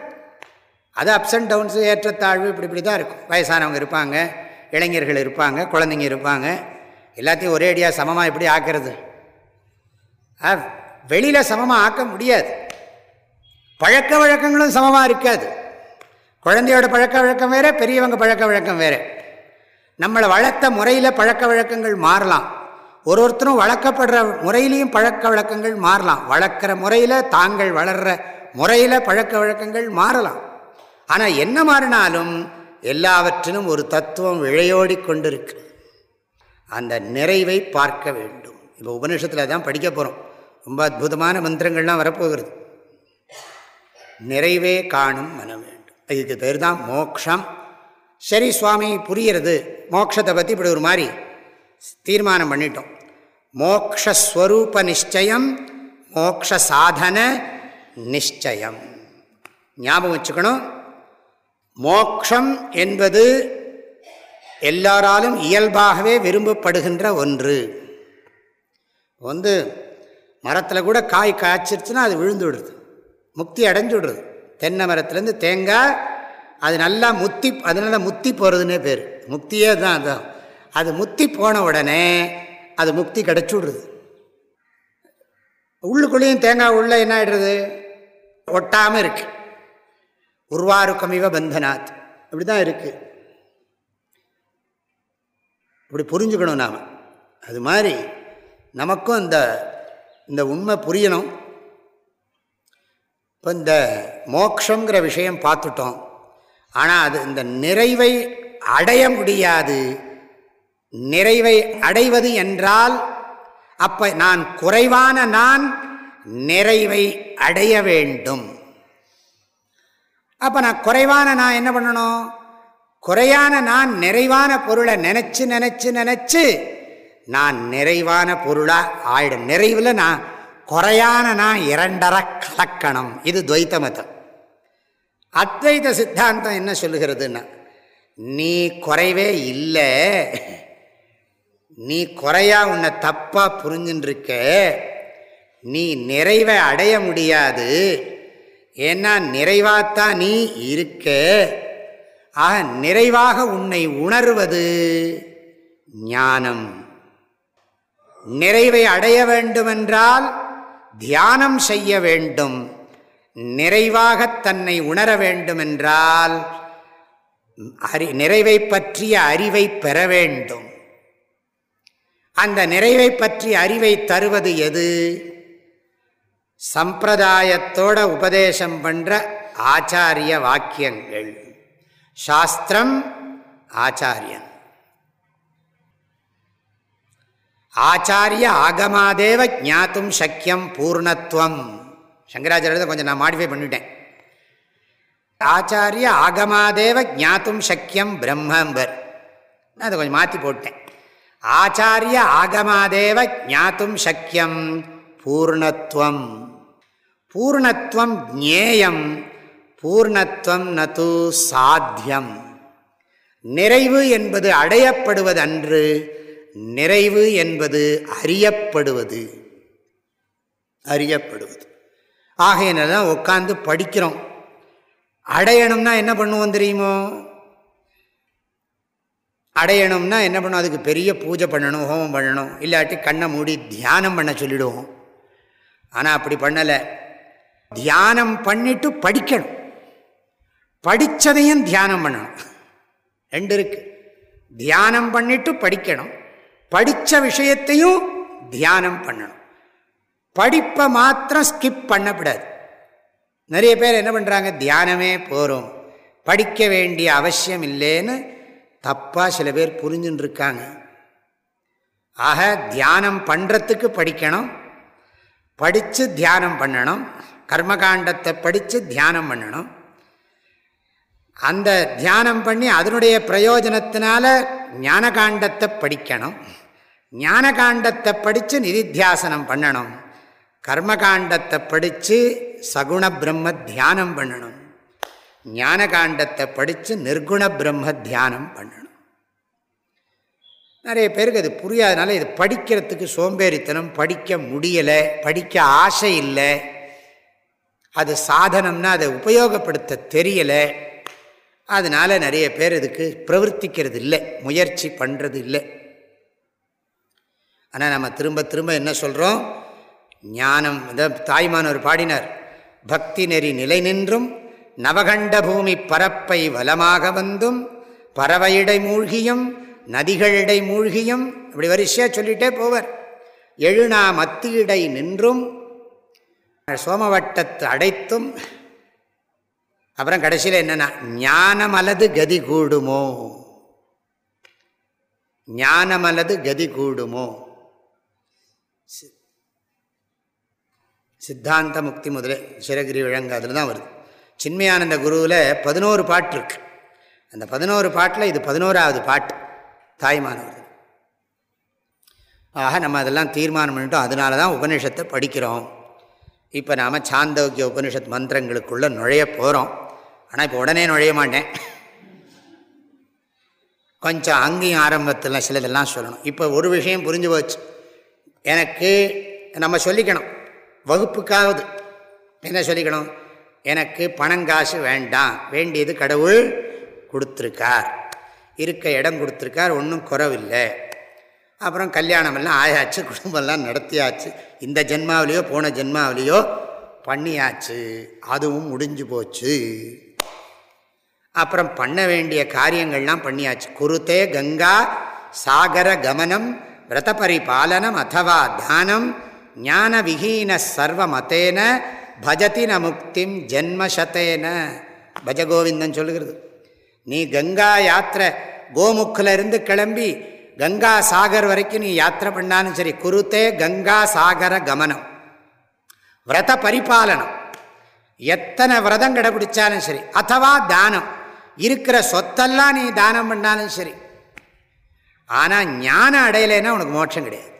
அது அப்ஸ் அண்ட் டவுன்ஸு ஏற்றத்தாழ்வு இப்படி இப்படி தான் இருக்கும். வயசானவங்க இருப்பாங்க இளைஞர்கள் இருப்பாங்க குழந்தைங்க இருப்பாங்க. எல்லாத்தையும் ஒரே அடியாக சமமாக எப்படி ஆக்கிறது? வெளியில் சமமாக ஆக்க முடியாது. பழக்க வழக்கங்களும் சமமாக இருக்காது. குழந்தையோட பழக்க வழக்கம் வேறு பெரியவங்க பழக்க வழக்கம் வேறு. நம்மளை வளர்த்த முறையில் பழக்க வழக்கங்கள் மாறலாம். ஒரு ஒருத்தரும் வளர்க்கப்படுற முறையிலையும் பழக்க வழக்கங்கள் மாறலாம். வளர்க்குற முறையில் தாங்கள் வளர்கிற முறையில் பழக்க வழக்கங்கள் மாறலாம். ஆனால் என்ன மாறினாலும் எல்லாவற்றிலும் ஒரு தத்துவம் இழையோடி கொண்டிருக்கு. அந்த நிறைவை பார்க்க வேண்டும். இப்போ உபநிஷத்தில் தான் படிக்க போகிறோம் ரொம்ப அற்புதமான மந்திரங்கள்லாம் வரப்போகிறது. நிறைவே காணும் மனம் வேண்டும். இதுக்கு பேர் தான் மோக்ஷம். சரி சுவாமி புரிகிறது. மோக்ஷத்தை பற்றி இப்படி ஒரு மாதிரி தீர்மானம் பண்ணிட்டோம். மோக்ஷஸ்வரூப நிச்சயம் மோக்ஷ சாதன நிச்சயம். ஞாபகம் வச்சுக்கணும். மோக்ஷம் என்பது எல்லாராலும் இயல்பாகவே விரும்பப்படுகின்ற ஒன்று. வந்து மரத்தில் கூட காய் காய்ச்சிருச்சுன்னா அது விழுந்து விடுறது. முக்தி அடைஞ்சு விடுறது. தென்னை மரத்துலேருந்து தேங்காய் அது நல்லா முத்தி அதனால முத்தி போகிறதுனே பேர். முக்தியே தான் அதுதான் அது முத்தி போன உடனே அது முக்தி கிடச்சி விடுறது. உள்ளுக்குள்ளேயும் தேங்காய் உள்ளே என்ன ஆகிடுறது ஒட்டாமல் இருக்குது உருவாருக்கமிவ பந்தனாத். அப்படி தான் இருக்குது இப்படி புரிஞ்சுக்கணும் நாம். அது மாதிரி நமக்கும் இந்த இந்த உண்மை புரியணும். இப்போ இந்த மோக்ஷங்கிற விஷயம் பார்த்துட்டோம். ஆனால் அது இந்த நிறைவை அடைய முடியாது. நிறைவை அடைவது என்றால் அப்போ நான் குறைவான நான் நிறைவை அடைய வேண்டும். அப்போ நான் குறைவான நான் என்ன பண்ணணும்? குறையான நான் நிறைவான பொருளை நினச்சி நினச்சி நினச்சி நான் நிறைவான பொருளாக ஆயிடும். நிறைவில் நான் குறையான நான் இரண்டரை கலக்கணும். இது துவைத்த மதம். அத்வைத சித்தாந்தம் என்ன சொல்லுகிறதுன்னா நீ குறைவே இல்லை. நீ குறையா உன்னை தப்பாக புரிஞ்சுட்டுருக்க நீ நிறைவை அடைய முடியாது. ஏன்னா நிறைவாத்தான் நீ இருக்க. ஆக நிறைவாக உன்னை உணர்வது ஞானம். நிறைவை அடைய வேண்டுமென்றால் தியானம் செய்ய வேண்டும். நிறைவாக தன்னை உணர வேண்டுமென்றால் அறி நிறைவை பற்றிய அறிவை பெற வேண்டும். அந்த நிறைவை பற்றிய அறிவை தருவது எது? சம்பிரதாயத்தோட உபதேசம் பண்ணுற ஆச்சாரிய வாக்கியங்கள். சாஸ்திரம் ஆச்சாரியன். ஆச்சாரிய ஆகமாதேவ ஜாத்தும் சக்கியம் பூர்ணத்துவம் சங்கராச்சாரியத்தை கொஞ்சம் நான் மாடிஃபை பண்ணிட்டேன். ஆச்சாரிய ஆகமாதேவ ஜாத்தும் சக்கியம் பிரம்மம்பர். நான் அதை கொஞ்சம் மாற்றி போட்டேன். ஆச்சாரிய ஆகமாதேவ ஜாத்தும் சக்கியம் பூர்ணத்துவம் பூர்ணத்துவம் ஜேயம் பூர்ணத்துவம் நது சாத்தியம். நிறைவு என்பது அடையப்படுவது அன்று நிறைவு என்பது அறியப்படுவது. அறியப்படுவது. ஆகையினால தான் உட்காந்து படிக்கிறோம். அடையணும்னா என்ன பண்ணுவோம் தெரியுமோ? அடையணும்னா என்ன பண்ணுவோம்? அதுக்கு பெரிய பூஜை பண்ணணும் ஹோமம் பண்ணணும். இல்லாட்டி கண்ணை மூடி தியானம் பண்ண சொல்லிவிடுவோம் ஆனால் அப்படி பண்ணலை. தியானம் பண்ணிட்டு படிக்கணும். படித்ததையும் தியானம் பண்ணணும். ரெண்டு இருக்கு. தியானம் பண்ணிட்டு படிக்கணும். படித்த விஷயத்தையும் தியானம் பண்ணணும். படிப்பை மாத்திரம் ஸ்கிப் பண்ணக்கூடாது. நிறைய பேர் என்ன பண்ணுறாங்க தியானமே போகிறோம் படிக்க வேண்டிய அவசியம் இல்லைன்னு தப்பாக சில பேர் புரிஞ்சுன்னு இருக்காங்க. ஆக தியானம் பண்ணுறதுக்கு படிக்கணும். படித்து தியானம் பண்ணணும். கர்மகாண்டத்தை படித்து தியானம் பண்ணணும். அந்த தியானம் பண்ணி அதனுடைய பிரயோஜனத்தினால ஞானகாண்டத்தை படிக்கணும். ஞானகாண்டத்தை படித்து நிதித்தியாசனம் பண்ணணும். கர்மகாண்டத்தை படித்து சகுண பிரம்ம தியானம் பண்ணணும். ஞானகாண்டத்தை படித்து நிர்குண பிரம்ம தியானம் பண்ணணும். நிறைய பேருக்கு அது புரியாதனால இது படிக்கிறதுக்கு சோம்பேறித்தனம் படிக்க முடியலை படிக்க ஆசை இல்லை. அது சாதனம்னா அதை உபயோகப்படுத்த தெரியலை. அதனால் நிறைய பேர் இதுக்கு பிரவர்த்திக்கிறது இல்லை முயற்சி பண்ணுறது இல்லை. ஆனால் நம்ம திரும்ப திரும்ப என்ன சொல்கிறோம் ஞானம் இந்த தாய்மானவர் பாடினார் பக்தி நெறி நிலை நின்றும் நவகண்ட பூமி பரப்பை வலமாக வந்தும் பறவையிடை மூழ்கியும் நதிகளிடை மூழ்கியும் அப்படி வரிசையாக சொல்லிகிட்டே போவர். எழுநா மத்தியிடை நின்றும் சோமவட்டத்து அடைத்தும். அப்புறம் கடைசியில் என்னென்னா ஞானமலது கதி கூடுமோ? ஞானமலது கதி கூடுமோ? சித்தாந்த முக்தி முதலே சிறகிரி விழங்கு அதில் தான் வருது. சின்மயானந்த குருவில் பதினோரு பாட்டு இருக்கு. அந்த பதினோரு பாட்டில் இது பதினோராவது பாட்டு. தாய்மானவர் ஆக நம்ம அதெல்லாம் தீர்மானம் பண்ணிட்டோம். அதனால தான் உபநிஷத்தை படிக்கிறோம். இப்போ நாம் சாந்தோக்கிய உபனிஷத் மந்திரங்களுக்குள்ளே நுழைய போகிறோம் ஆனால் இப்போ உடனே நுழைய மாட்டேன். கொஞ்சம் அங்கேயும் ஆரம்பத்தில் சிலதெல்லாம் சொல்லணும். இப்போ ஒரு விஷயம் புரிஞ்சு போச்சு. எனக்கு நம்ம சொல்லிக்கணும். வகுப்புக்காவது என்ன சொல்லிக்கணும்? எனக்கு பணங்காசு வேண்டாம். வேண்டியது கடவுள் கொடுத்துருக்கார். இருக்க இடம் கொடுத்துருக்கார் ஒன்றும் குறவில்லை. அப்புறம் கல்யாணமெல்லாம் ஆயாச்சு குடும்பம்லாம் நடத்தியாச்சு. இந்த ஜென்மாவிலையோ போன ஜென்மாவிலையோ பண்ணியாச்சு. அதுவும் முடிஞ்சு போச்சு. அப்புறம் பண்ண வேண்டிய காரியங்கள்லாம் பண்ணியாச்சு. குருத்தே கங்கா சாகர கமனம் விரத பரிபாலனம் அத்தவா தானம் ஞான விஹீன சர்வ பஜதி ந முக்திம் ஜென்மசத்தேன பஜகோவிந்தன் சொல்லுகிறது. நீ கங்கா யாத்திரை கோமுக்கில் இருந்து கிளம்பி கங்கா சாகர் வரைக்கும் நீ யாத்திரை பண்ணாலும் சரி குருத்தே கங்கா சாகர கமனம். விரத பரிபாலனம். எத்தனை விரதம் கடைபிடிச்சாலும் சரி அத்தவா தானம். இருக்கிற சொத்தெல்லாம் நீ தானம் பண்ணாலும் சரி. ஆனால் ஞானம் அடையலைன்னா உனக்கு மோட்சம் கிடையாது.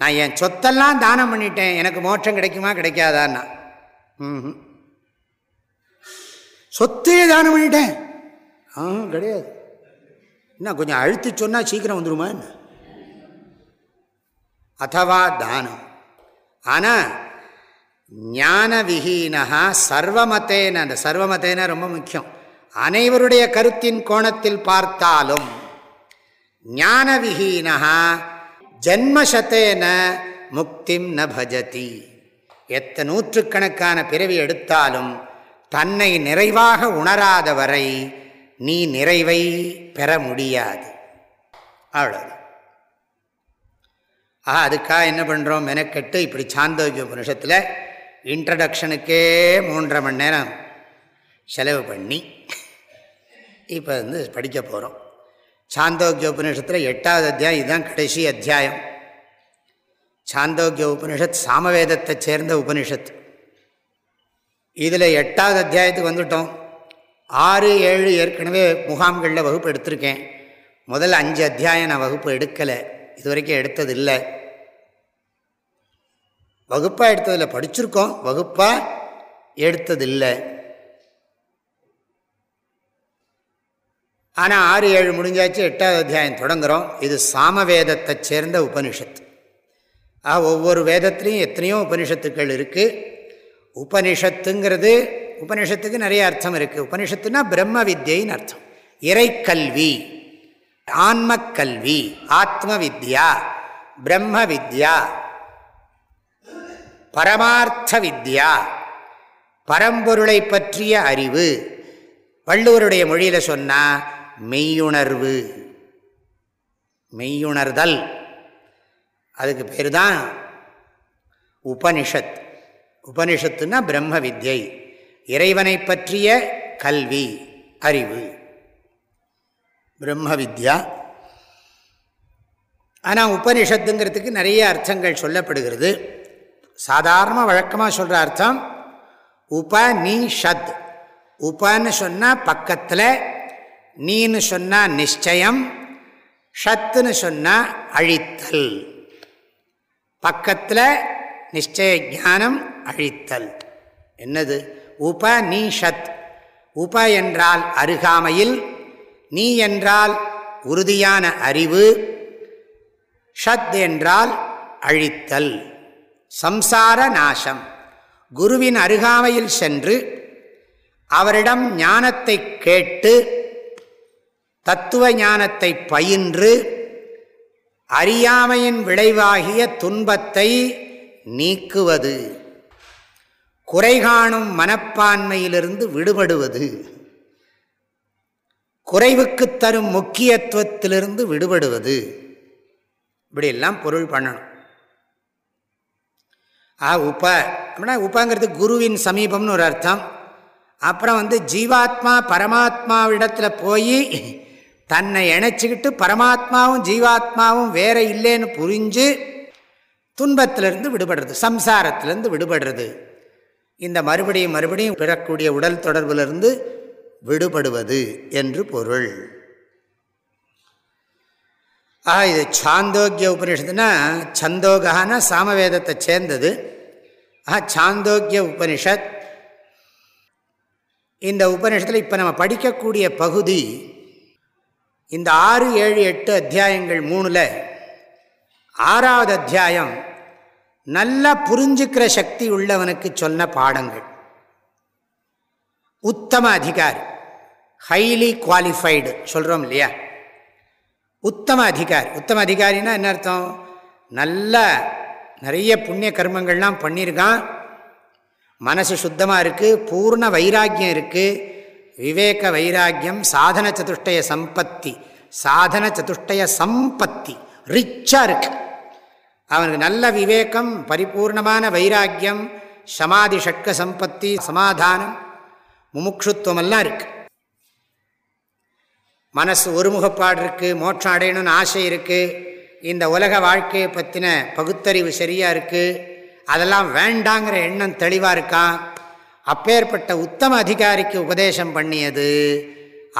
நான் என் சொத்தெல்லாம் தானம் பண்ணிட்டேன் எனக்கு மோட்சம் கிடைக்குமா கிடைக்காதான்னா. ம் சொத்தையே தானம் பண்ணிட்டேன். ஆ கிடையாது. என்ன கொஞ்சம் அழுத்தி சொன்னால் சீக்கிரம் வந்துடுமா என்ன? அத்தவா தானம். ஆனால் ஞான விஹீனகா சர்வமத்தேன அந்த சர்வமத்தேன ரொம்ப முக்கியம். அனைவருடைய கருத்தின் கோணத்தில் பார்த்தாலும் ஞான விஹீனகா ஜன்மசத்தேன முக்திம் ந பஜதி. எத்த நூற்றுக்கணக்கான பிறவி எடுத்தாலும் தன்னை நிறைவாக உணராத வரை நீ நிறைவை பெற முடியாது. அவ்வளோதான் ஆஹா அதுக்காக என்ன பண்ணுறோம் மெனக்கெட்டு இப்படி சாந்தோக்கிய உபனிஷத்தில் இன்ட்ரடக்ஷனுக்கே மூன்றரை மணி நேரம் செலவு பண்ணி இப்போ வந்து படிக்க போகிறோம் சாந்தோக்கிய உபனிஷத்தில் எட்டாவது அத்தியாயம் இதுதான் கடைசி அத்தியாயம். சாந்தோக்கிய உபனிஷத் சாமவேதத்தை சேர்ந்த உபனிஷத். இதில் எட்டாவது அத்தியாயத்துக்கு வந்துட்டோம். ஆறு ஏழு ஏற்கனவே முகாம்களில் வகுப்பு எடுத்திருக்கேன். முதல் அஞ்சு அத்தியாயம் நான் வகுப்பு எடுக்கலை. இது வரைக்கும் எடுத்தது இல்லை வகுப்பாக எடுத்ததில் படிச்சிருக்கோம். வகுப்பாக எடுத்ததில்லை. ஆனால் ஆறு ஏழு முடிஞ்சாச்சு. எட்டாவது அத்தியாயம் தொடங்குகிறோம் இது சாமவேதத்தை சேர்ந்த உபனிஷத்து. ஆ ஒவ்வொரு வேதத்துலேயும் எத்தனையோ உபனிஷத்துக்கள் இருக்குது உபனிஷத்துங்கிறது உபனிஷத்துக்கு நிறைய அர்த்தம் இருக்குது உபனிஷத்துனா பிரம்ம வித்யின்னு அர்த்தம். இறைக்கல்வி ஆன்மக்கல்வி ஆத்ம வித்யா பிரம்ம வித்யா பரமார்த்த வித்யா பரம்பொருளை பற்றிய அறிவு. வள்ளுவருடைய மொழியில் சொன்னால் மெய்யுணர்வு. மெய்யுணர்தல். அதுக்கு பேர் தான் உபனிஷத். உபனிஷத்துனா பிரம்ம வித்யை. இறைவனை பற்றிய கல்வி அறிவு. பிரம்ம வித்யா ஆனால் உபனிஷத்துங்கிறதுக்கு நிறைய அர்த்தங்கள் சொல்லப்படுகிறது. சாதாரண வழக்கமாக சொல்கிற அர்த்தம் உபனிஷத் உபன்னு சொன்னால் பக்கத்தில் நீன்னு சொன்னால் நிச்சயம் ஷத்துன்னு சொன்னால் அழித்தல். பக்கத்தில் நிச்சய ஞானம் அழித்தல். என்னது? உப உப என்றால் அருகாமையில் நீ என்றால் உறுதியான அறிவு ஷத் என்றால் அழித்தல் சம்சார நாசம். குருவின் அருகாமையில் சென்று அவரிடம் ஞானத்தை கேட்டு தத்துவ ஞானத்தை பயின்று அறியாமையின் விளைவாகிய துன்பத்தை நீக்குவது. குறை காணும் மனப்பான்மையிலிருந்து விடுபடுவது. குறைவுக்கு தரும் முக்கியத்துவத்திலிருந்து விடுபடுவது. இப்படியெல்லாம் பொருள் பண்ணணும். ஆ உப. அப்படின்னா உப்பங்கிறது குருவின் சமீபம்னு ஒரு அர்த்தம். அப்புறம் வந்து ஜீவாத்மா பரமாத்மாவிடத்தில் போய் தன்னை இணைச்சிக்கிட்டு பரமாத்மாவும் ஜீவாத்மாவும் வேற இல்லைன்னு புரிஞ்சு துன்பத்திலிருந்து விடுபடுறது சம்சாரத்திலேருந்து விடுபடுறது. இந்த மறுபடியும் மறுபடியும் பிறக்கூடிய உடல் தொடர்பிலிருந்து விடுபடுவது என்று பொருள். ஆ இது சாந்தோக்கிய உபனிஷத்துனா சந்தோகான சாமவேதத்தை சேர்ந்தது. ஆ சாந்தோக்கிய உபனிஷத். இந்த உபனிஷத்தில் இப்போ நம்ம படிக்கக்கூடிய பகுதி இந்த ஆறு ஏழு எட்டு அத்தியாயங்கள் மூணில் ஆறாவது அத்தியாயம் நல்லா புரிஞ்சுக்கிற சக்தி உள்ளவனுக்கு சொன்ன பாடங்கள். உத்தம அதிகாரி ஹைலி குவாலிஃபைடு சொல்கிறோம் இல்லையா? உத்தம அதிகாரி. உத்தம அதிகாரின்னா என்ன அர்த்தம்? நல்ல நிறைய புண்ணிய கர்மங்கள்லாம் பண்ணியிருக்கான். மனசு சுத்தமாக இருக்குது பூர்ண வைராக்கியம் இருக்குது விவேக வைராக்கியம் சாதன சதுஷ்டய சம்பத்தி சாதன சதுஷ்டய சம்பத்தி ரிச்சாக இருக்குது அவனுக்கு நல்ல விவேகம் பரிபூர்ணமான வைராக்கியம் சமாதி ஷட்க சம்பத்தி சமாதானம் முமுட்சுத்துவமெல்லாம் இருக்கு. மனசு ஒருமுகப்பாடு இருக்குது மோட்சம் அடையணும்னு ஆசை இருக்குது இந்த உலக வாழ்க்கையை பற்றின பகுத்தறிவு சரியாக இருக்குது அதெல்லாம் வேண்டாங்கிற எண்ணம் தெளிவாக இருக்கான் அப்பேற்பட்ட உத்தம அதிகாரிக்கு உபதேசம் பண்ணியது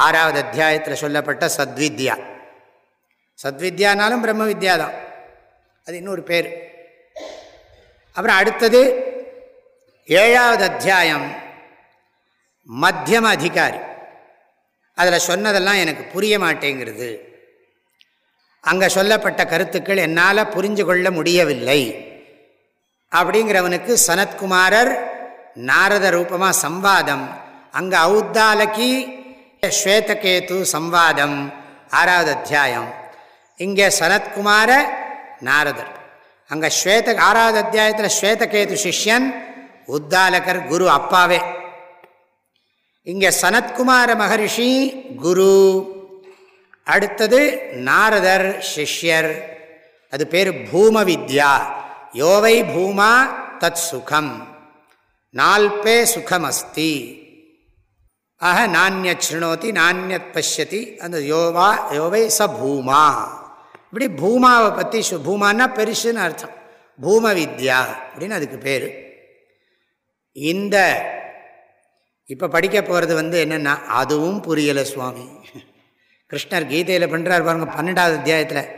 ஆறாவது அத்தியாயத்தில் சொல்லப்பட்ட சத்வித்யா. சத்வித்யானாலும் பிரம்ம வித்யா தான் அது இன்னொரு பேர். அப்புறம் அடுத்தது ஏழாவது அத்தியாயம் மத்தியம அதிகாரி. அதில் சொன்னதெல்லாம் எனக்கு புரிய மாட்டேங்கிறது. அங்கே சொல்லப்பட்ட கருத்துக்கள் என்னால் புரிஞ்சு கொள்ள முடியவில்லை. அப்படிங்கிறவனுக்கு சனத்குமாரர் நாரத ரூபமாக சம்வாதம். அங்கே ஔத்தாலகி ஸ்வேதகேது சம்வாதம் ஆறாவது அத்தியாயம். இங்கே சனத்குமார நாரதர். அங்கே ஸ்வேத ஆறாவது அத்தியாயத்தில் ஸ்வேதகேது சிஷ்யன் உத்தாலகர் குரு அப்பாவே. இங்கே சனத்குமார மகரிஷி குரு. அடுத்தது நாரதர் சிஷ்யர். அது பேர் பூம வித்யா யோவை பூமா தத் சுகம் நால்பே சுகமஸ்தி. ஆக நானியத் ஸ்ருணோதி நானியத் பசியதி அந்த யோவா யோவை ச பூமா. இப்படி பூமாவை பற்றி பூமானா பெருசுன்னு அர்த்தம். பூம வித்யா அப்படின்னு அதுக்கு பேர். இந்த இப்போ படிக்க போகிறது வந்து என்னென்னா அதுவும் புரியலை சுவாமி. கிருஷ்ணர் கீதையில் பண்ணுறார் பாருங்க பன்னெண்டாவது அத்தியாயத்தில்.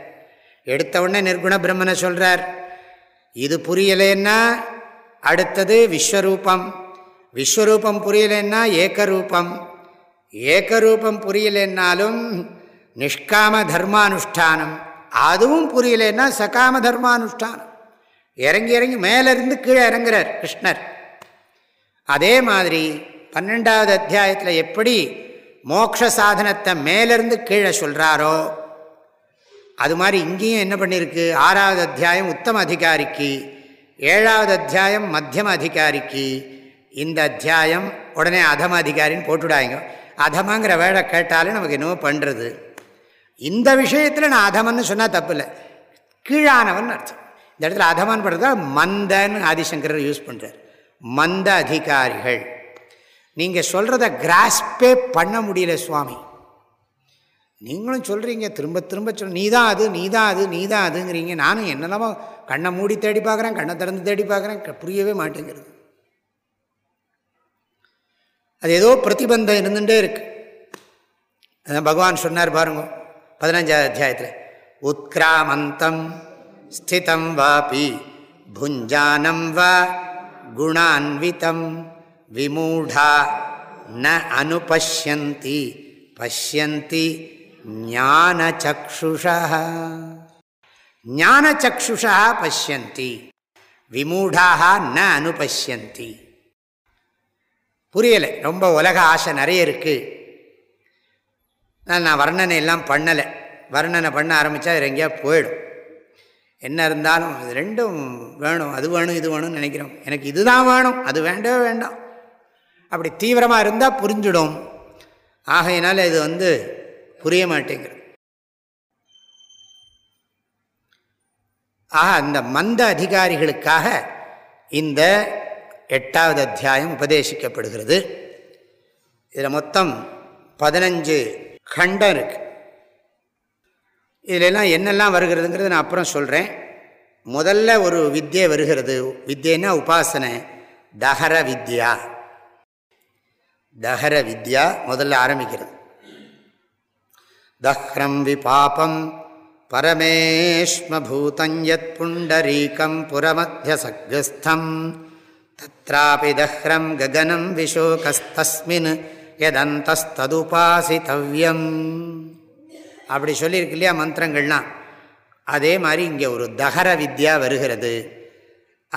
எடுத்த உடனே நிர்குண பிரம்மனை சொல்கிறார் இது புரியலைன்னா அடுத்தது விஸ்வரூபம். விஸ்வரூபம் புரியலைன்னா ஏக்கரூபம் ஏக்கரூபம் புரியலைன்னாலும் நிஷ்காம தர்மானுஷ்டானம். அதுவும் புரியலன்னா சகாம தர்மானுஷ்டானம் இறங்கி இறங்கி மேலேருந்து கீழே இறங்குறார் கிருஷ்ணர். அதே மாதிரி பன்னெண்டாவது அத்தியாயத்தில் எப்படி மோக்ஷ சாதனத்தை மேலேருந்து கீழே சொல்கிறாரோ அது மாதிரி இங்கேயும் என்ன பண்ணியிருக்கு ஆறாவது அத்தியாயம் உத்தம அதிகாரிக்கு ஏழாவது அத்தியாயம் மத்தியம அதிகாரிக்கு இந்த அத்தியாயம் உடனே அதம அதிகாரின்னு போட்டுவிடாங்க அதமங்கிற வேலை கேட்டாலே நமக்கு என்னவோ பண்ணுறது இந்த விஷயத்தில் நான் அதமன்னு சொன்னால் தப்பு இல்லை கீழானவன் அர்த்தம். இந்த இடத்துல அதமன் படுறதா மந்தன்னு ஆதிசங்கரர் யூஸ் பண்ணுறார் மந்த அதிகாரிகள். நீங்கள் சொல்கிறத கிராஸ்பே பண்ண முடியல சுவாமி. நீங்களும் சொல்கிறீங்க திரும்ப திரும்ப சொல் நீ தான் அது நீ தான் அது நீ தான் அதுங்கிறீங்க. நானும் என்னெல்லாமோ கண்ணை மூடி தேடி பார்க்குறேன் கண்ணை திறந்து தேடி பார்க்குறேன் புரியவே மாட்டேங்கிறது. அது ஏதோ பிரதிபந்தம் இருந்துகிட்டே இருக்குது அதான் பகவான் சொன்னார் பாருங்கள் பதினஞ்சாவது அத்தியாயத்தில் உத்கிராமந்தம் ஸ்திதம் வாபி புஞ்சானம் வா குணான்விதம் விமூடா ந அனுபஷ்யந்தி பஷ்யந்தி ஞானச்சுஷா ஞானச்சுஷா பசியந்தி விமூடாக ந அனுபஷ்யந்தி. புரியலை ரொம்ப உலக ஆசை நிறைய இருக்குது நான் வர்ணனை எல்லாம் பண்ணலை. வர்ணனை பண்ண ஆரம்பித்தா அது எங்கேயா போயிடும். என்ன இருந்தாலும் அது ரெண்டும் வேணும். அது வேணும் இது வேணும்னு நினைக்கிறோம். எனக்கு இதுதான் வேணும். அது வேண்டவே வேண்டாம். அப்படி தீவிரமாக இருந்தால் புரிஞ்சிடும். ஆகையினால இது வந்து புரிய மாட்டேங்கிறது. ஆக அந்த மந்த அதிகாரிகளுக்காக இந்த எட்டாவது அத்தியாயம் உபதேசிக்கப்படுகிறது. இதில் மொத்தம் பதினஞ்சு கண்டம் இருக்குது இதிலெல்லாம் என்னெல்லாம் வருகிறதுங்கிறது நான் அப்புறம் சொல்கிறேன் முதல்ல ஒரு வித்தியை வருகிறது. வித்தியன்னா உபாசனை. தகர வித்யா. தஹர வித்யா முதல்ல ஆரம்பிக்கிறது. தஹ்ரம் விபாபம் பரமேஷ்மபூதஞ்சத் புண்டரீகம் புரமத்தியசக்ஸ்தம் தத்ராபி தஹ்ரம் ககனம் விஷோகஸ்தஸ்மின் எதந்தஸ்ததுபாசித்தவ்யம் அப்படி சொல்லியிருக்கு இல்லையா மந்திரங்கள்லாம் அதே மாதிரி இங்கே ஒரு தகர வித்யா வருகிறது.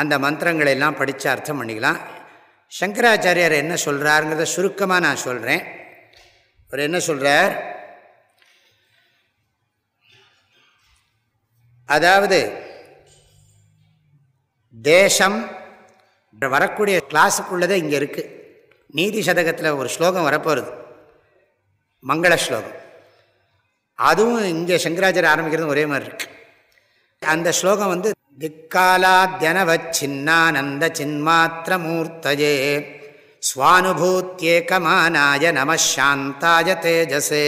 அந்த மந்திரங்களெல்லாம் படித்து அர்த்தம் பண்ணிக்கலாம். சங்கராச்சாரியார் என்ன சொல்கிறாருங்கிறத சுருக்கமாக நான் சொல்கிறேன். அவர் என்ன சொல்கிறார்? அதாவது தேசம் வரக்கூடிய கிளாஸுக்குள்ளதே இங்கே இருக்குது. நீதி சதகத்தில் ஒரு ஸ்லோகம் வரப்போகிறது மங்கள ஸ்லோகம். அதுவும் இங்கே சங்கராச்சாரிய ஆரம்பிக்கிறது ஒரே மாதிரி இருக்கு. அந்த ஸ்லோகம் வந்து திக்காலாத்யனவச்சின்னானந்த சின்மாத்திரமூர்த்தஜே சுவானுபூத்தியேகமானாய நமசாந்தாய தேஜசே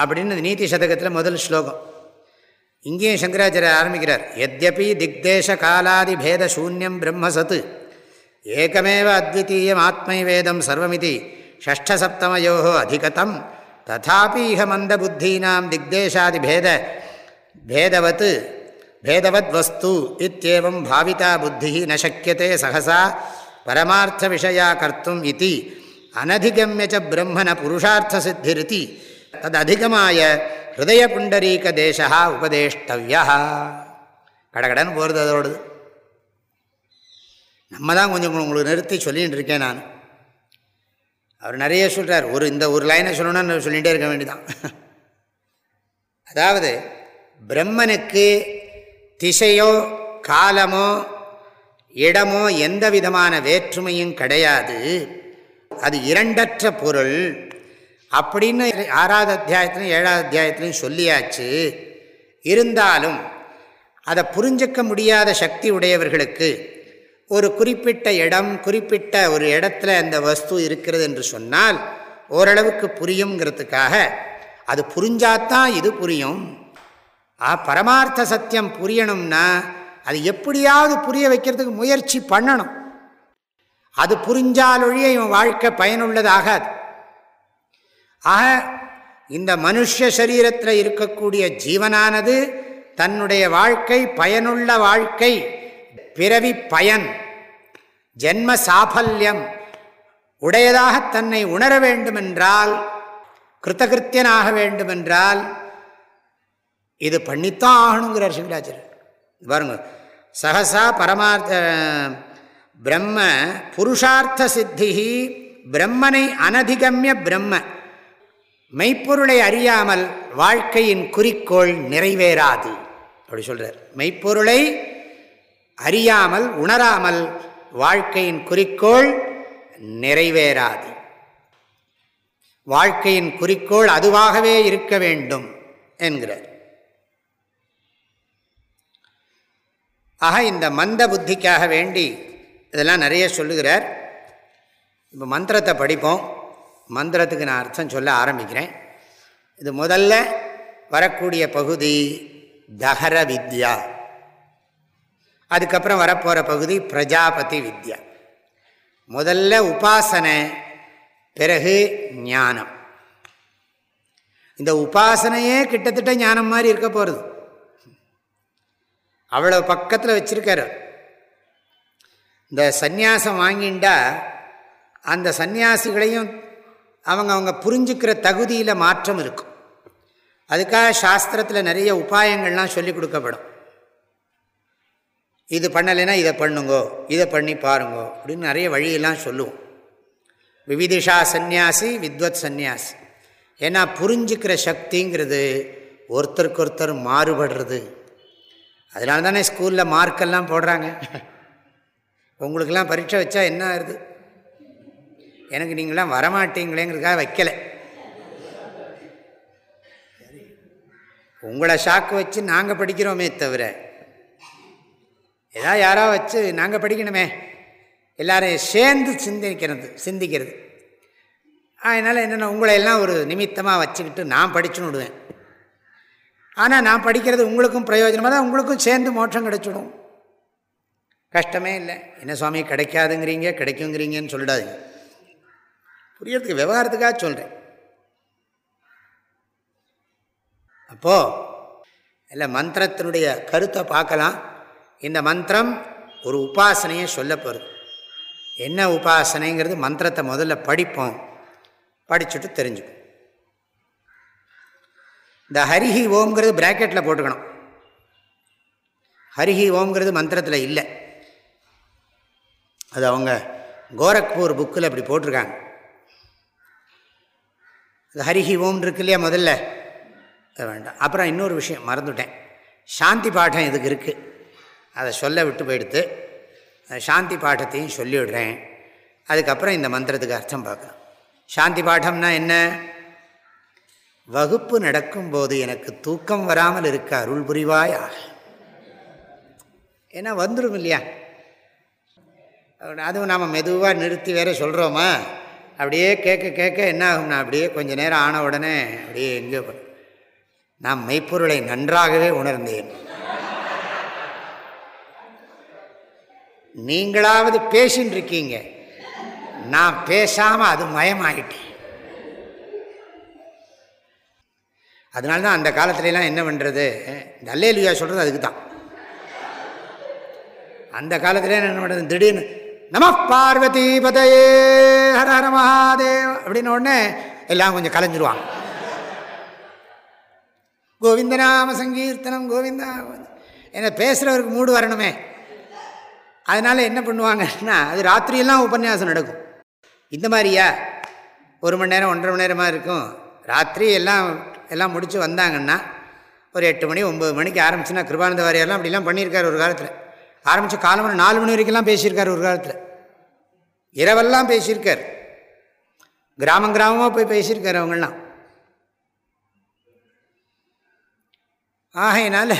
அப்படின்னு நீதி சதகத்தில் முதல் ஸ்லோகம். இங்கேயும் சங்கராச்சாரியர் ஆரம்பிக்கிறார். எத்யபி திக்தேச காலாதி பேத சூன்யம் பிரம்மசத்து. ஏகமேவ அத்விதீயம் ஆத்மை வேதம் சர்வமிதி ஷஷ்டசப்தமயோ அதிகதம். ததாபி இக மந்த புத்தீனாம் திக்தேசாதி பேத பேதவத் பேதவத் வஸ்து இத்தியவம் பாவிதா புத்தி நசக்கியதே சகசா பரமார்த்த விஷயா கர்த்தும் இது அனதிகமியச்ச பிரம்மண புருஷார்த்த சித்திருத்தி தது அதிகமாய ஹிருதய புண்டரீக தேசா உபதேஷ்டவியா கடகடன் போகிறது அதோடு நம்ம தான் கொஞ்சம் உங்களுக்கு நிறுத்தி சொல்லிகிட்டு இருக்கேன் நான். அவர் நிறைய சொல்கிறார் ஒரு இந்த ஒரு லைனை சொல்லணும்னு சொல்லிகிட்டே இருக்க வேண்டிதான் அதாவது பிரம்மனுக்கு திசையோ காலமோ இடமோ எந்த விதமான வேற்றுமையும் கிடையாது. அது இரண்டற்ற பொருள். அப்படின்னு ஆறாவது அத்தியாயத்திலையும் ஏழாவது அத்தியாயத்திலையும் சொல்லியாச்சு. இருந்தாலும் அதை புரிஞ்சிக்க முடியாத சக்தி உடையவர்களுக்கு ஒரு குறிப்பிட்ட இடம் குறிப்பிட்ட ஒரு இடத்துல அந்த வஸ்து இருக்கிறது என்று சொன்னால் ஓரளவுக்கு புரியுங்கிறதுக்காக அது புரிஞ்சாதான் இது புரியும். ஆ பரமார்த்த சத்தியம் புரியணும்னா அது எப்படியாவது புரிய வைக்கிறதுக்கு முயற்சி பண்ணணும். அது புரிஞ்சாலொழிய இவன் வாழ்க்கை பயனுள்ளதாகாது. ஆக இந்த மனுஷ சரீரத்தில் இருக்கக்கூடிய ஜீவனானது தன்னுடைய வாழ்க்கை பயனுள்ள வாழ்க்கை. பிறவி பயன் ஜென்ம சாஃபல்யம் உடையதாக தன்னை உணர வேண்டுமென்றால் கிருத்தகிருத்தியனாக வேண்டுமென்றால் இது பண்ணித்தான் ஆகணுங்கிறார் சிங்கராச்சர் பாருங்க சகசா பரமார்த்த பிரம்ம புருஷார்த்த சித்தி பிரம்மனை அனதிகமிய பிரம்ம மெய்ப்பொருளை அறியாமல் வாழ்க்கையின் குறிக்கோள் நிறைவேறாது. அப்படி சொல்கிறார் மெய்ப்பொருளை அறியாமல் உணராமல் வாழ்க்கையின் குறிக்கோள் நிறைவேறாது. வாழ்க்கையின் குறிக்கோள் அதுவாகவே இருக்க வேண்டும் என்கிறார். ஆக இந்த மந்த புத்திக்காக வேண்டி இதெல்லாம் நிறைய சொல்லுகிறார். இப்போ மந்திரத்தை படிப்போம். மந்திரத்துக்கு நான் அர்த்தம் சொல்ல ஆரம்பிக்கிறேன். இது முதல்ல வரக்கூடிய பகுதி தகர வித்யா. அதுக்கப்புறம் வரப்போகிற பகுதி பிரஜாபதி வித்யா. முதல்ல உபாசனை பிறகு ஞானம். இந்த உபாசனையே கிட்டத்தட்ட ஞானம் மாதிரி இருக்க போகிறது அவ்வளோ பக்கத்தில் வச்சுருக்காரு. இந்த சந்நியாசம் வாங்கிண்டா அந்த சந்நியாசிகளையும் அவங்க அவங்க புரிஞ்சுக்கிற தகுதியில் மாற்றம் இருக்கும். அதுக்காக சாஸ்திரத்தில் நிறைய உபாயங்கள்லாம் சொல்லி கொடுக்கப்படும். இது பண்ணலைன்னா இதை பண்ணுங்கோ இதை பண்ணி பாருங்கோ அப்படின்னு நிறைய வழியெல்லாம் சொல்லுவோம். விவிதிஷா சந்நியாசி வித்வத் சந்நியாசி. ஏன்னா புரிஞ்சுக்கிற சக்திங்கிறது ஒருத்தருக்கு ஒருத்தர் மாறுபடுறது. அதனால தானே ஸ்கூலில் மார்க்கெல்லாம் போடுறாங்க. உங்களுக்கெல்லாம் பரீட்சை வச்சா என்ன ஆகுது எனக்கு நீங்களாம் வரமாட்டீங்களேங்கிறதுக்காக வைக்கலை. உங்களை ஷாக்கு வச்சு நாங்கள் படிக்கிறோமே தவிர ஏதாவது யாரோ வச்சு நாங்கள் படிக்கணுமே. எல்லாரையும் சேர்ந்து சிந்திக்கிறது சிந்திக்கிறது. அதனால் என்னென்ன உங்களை எல்லாம் ஒரு நிமித்தமாக வச்சுக்கிட்டு நான் படிச்சுன்னு விடுவேன். ஆனால் நான் படிக்கிறது உங்களுக்கும் பிரயோஜனமாக தான் உங்களுக்கும் சேர்ந்து மோட்சம் கிடைச்சிடும். கஷ்டமே இல்லை. என்ன சுவாமி கிடைக்காதுங்கிறீங்க கிடைக்குங்கிறீங்கன்னு சொல்லிடாதீங்க. புரியறதுக்கு விவகாரத்துக்காக சொல்கிறேன் அப்போது இல்லை மந்திரத்தினுடைய கருத்தை பார்க்கலாம். இந்த மந்திரம் ஒரு உபாசனையை சொல்ல போகிறது என்ன உபாசனைங்கிறது மந்திரத்தை முதல்ல படிப்போம். படிச்சுட்டு தெரிஞ்சுப்போம். இந்த ஹரிஹி ஓம்ங்கிறது பிராக்கெட்டில் போட்டுக்கணும். ஹரிஹி ஓம்ங்கிறது மந்திரத்தில் இல்லை. அது அவங்க கோரக்பூர் புக்கில் அப்படி போட்டிருக்காங்க. அது ஹரிஹி ஓம் இருக்கு இல்லையா முதல்ல? வேண்டாம். அப்புறம் இன்னொரு விஷயம் மறந்துவிட்டேன் சாந்தி பாடம் இதுக்கு இருக்குது அதை சொல்ல விட்டு போயிடுத்து சாந்தி பாடத்தையும் சொல்லிவிடுறேன். அதுக்கப்புறம் இந்த மந்திரத்துக்கு அர்த்தம் பார்க்கலாம். சாந்தி பாடம்னா என்ன? வகுப்பு நடக்கும்போது எனக்கு தூக்கம் வராமல் இருக்க அருள் புரிவாயா? ஏன்னா வந்துடும் இல்லையா? அதுவும் நாம் மெதுவாக நிறுத்தி வேற சொல்கிறோமா அப்படியே கேட்க கேட்க என்ன ஆகும்னா அப்படியே கொஞ்சம் நேரம் ஆன உடனே அப்படியே எங்கேயோ நான் மெய்ப்பொருளை நன்றாகவே உணர்ந்தேன். நீங்களாவது பேசின்னு இருக்கீங்க நான் பேசாமல் அது மயமாயிட்டேன். அதனால தான் அந்த காலத்துலலாம் என்ன பண்ணுறது இந்த அல்லேலுயா சொல்கிறது அதுக்கு தான் அந்த காலத்துல என்ன பண்ணுறது திடீர்னு நம பார்வதி பதையே ஹர ஹர மகாதேவ் அப்படின்னு உடனே எல்லாம் கொஞ்சம் கலைஞ்சிருவாங்க. கோவிந்தநாம சங்கீர்த்தனம் கோவிந்தா என்ன பேசுகிறவருக்கு மூடு வரணுமே. அதனால் என்ன பண்ணுவாங்கன்னா அது ராத்திரியெல்லாம் உபன்யாசம் நடக்கும். இந்த மாதிரியா? ஒரு மணி நேரம் ஒன்றரை மணி நேரமாக இருக்கும். ராத்திரி எல்லாம் எல்லாம் முடித்து வந்தாங்கன்னா ஒரு எட்டு மணி ஒம்பது மணிக்கு ஆரம்பிச்சுன்னா கிருபானந்த வாரியெல்லாம் அப்படிலாம் பண்ணியிருக்காரு ஒரு காலத்தில். ஆரம்பித்து காலமணி நாலு மணி வரைக்கும்லாம் பேசியிருக்கார் ஒரு காலத்தில். இரவெல்லாம் பேசியிருக்கார். கிராமம் கிராமமாக போய் பேசியிருக்கார் அவங்களாம் ஆகையினால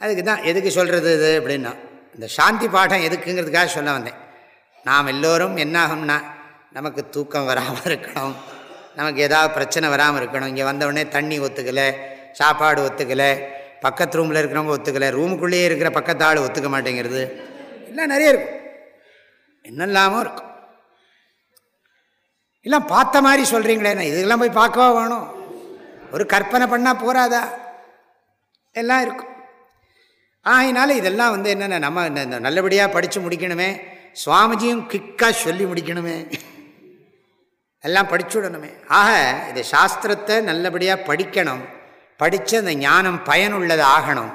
அதுக்கு தான் எதுக்கு சொல்கிறது இது அப்படின்னா இந்த சாந்தி பாடம் எதுக்குங்கிறதுக்காக சொல்ல வந்தேன். நாம் எல்லோரும் என்னாகும்னா நமக்கு தூக்கம் வராமல் இருக்கணும். நமக்கு ஏதாவது பிரச்சனை வராமல் இருக்கணும். இங்கே வந்தவுடனே தண்ணி ஒத்துக்கலை சாப்பாடு ஒத்துக்கலை பக்கத்து ரூமில் இருக்கிறவங்க ஒத்துக்கலை ரூமுக்குள்ளேயே இருக்கிற பக்கத்து ஆள் ஒத்துக்க மாட்டேங்கிறது. எல்லாம் நிறைய இருக்கும். என்னெல்லாமும் இருக்கும். எல்லாம் பார்த்த மாதிரி சொல்கிறீங்களே இதெல்லாம் போய் பார்க்கவா வேணும்? ஒரு கற்பனை பண்ணால் போகாதா எல்லாம் இருக்கும். ஆகினால இதெல்லாம் வந்து என்னென்ன நம்ம நல்லபடியாக படித்து முடிக்கணுமே. சுவாமிஜியும் கிக்காக சொல்லி முடிக்கணுமே. எல்லாம் படிச்சு விடணுமே. ஆக இது சாஸ்திரத்தை நல்லபடியாக படிக்கணும். படித்து அந்த ஞானம் பயனுள்ளது ஆகணும்.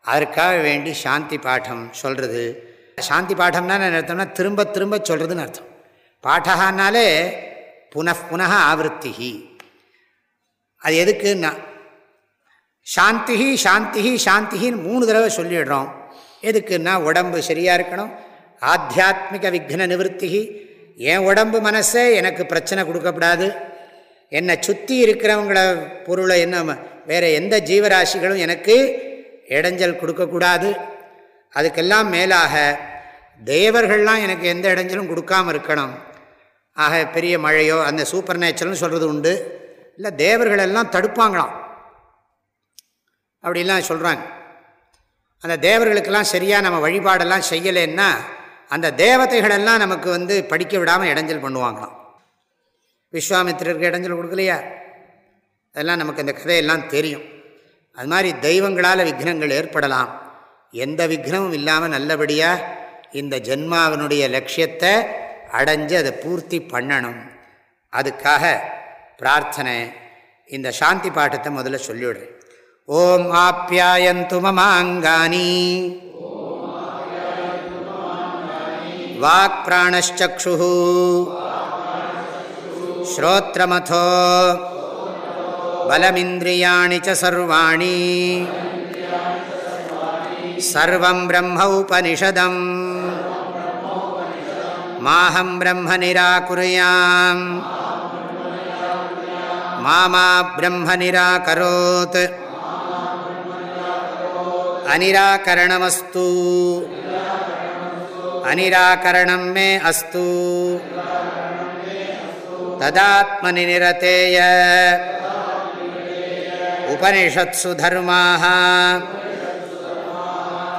அதற்காக வேண்டி சாந்தி பாடம் சொல்கிறது சாந்தி பாடம்னா என்ன அர்த்தம்னா திரும்ப திரும்ப சொல்கிறதுன்னு அர்த்தம். பாடகானாலே புன புனக ஆவருத்தி அது எதுக்குன்னா சாந்தி சாந்தி சாந்தின்னு மூணு தடவை சொல்லிடுறோம். எதுக்குன்னா உடம்பு சரியாக இருக்கணும். ஆத்தியாத்மிக விக்ன நிவர்த்தி என் உடம்பு மனசே எனக்கு பிரச்சனை கொடுக்கப்படாது. என்னை சுற்றி இருக்கிறவங்கள பொருளை என்ன வேறு எந்த ஜீவராசிகளும் எனக்கு இடைஞ்சல் கொடுக்கக்கூடாது. அதுக்கெல்லாம் மேலாக தேவர்கள்லாம் எனக்கு எந்த இடைஞ்சலும் கொடுக்காமல் இருக்கணும். ஆக பெரிய மழையோ அந்த சூப்பர் நேச்சர்னு சொல்கிறது உண்டு. இல்லை தேவர்களெல்லாம் தடுப்பாங்களாம். அப்படிலாம் சொல்கிறாங்க அந்த தேவர்களுக்கெல்லாம் சரியாக நம்ம வழிபாடெல்லாம் செய்யலைன்னா அந்த தேவதைகளெல்லாம் நமக்கு வந்து படிக்க விடாமல் இடைஞ்சல் பண்ணுவாங்களாம். விஸ்வாமித்திரருக்கு இடைஞ்சல் கொடுக்கலையா? அதெல்லாம் நமக்கு அந்த கதையெல்லாம் தெரியும். அது மாதிரி தெய்வங்களால் விக்னங்கள் ஏற்படலாம். எந்த விக்னமும் இல்லாமல் நல்லபடியாக இந்த ஜென்மாவினுடைய லட்சியத்தை அடைஞ்சு அதை பூர்த்தி பண்ணணும். அதுக்காக பிரார்த்தனை. இந்த சாந்தி பாட்டத்தை முதல்ல சொல்லிவிடுறேன். ஓம் ஆப்யாயந்து மமாங்கானி வாக் பிராணச்சு ஸ்ரோத்ரமதோ. பலமிந்திரியாணி சர்வாணி. சர்வம் பிரம்ம உபனிஷதம். மாஹம் பிரம்ம நிராகுரியாம். மாமா பிரம்ம நிராகரோத். अनिराकरणमस्तु। अनिराकरणं मे अस्तु। तदात्मनिनिरतेय। उपनिषत्सु धर्माः।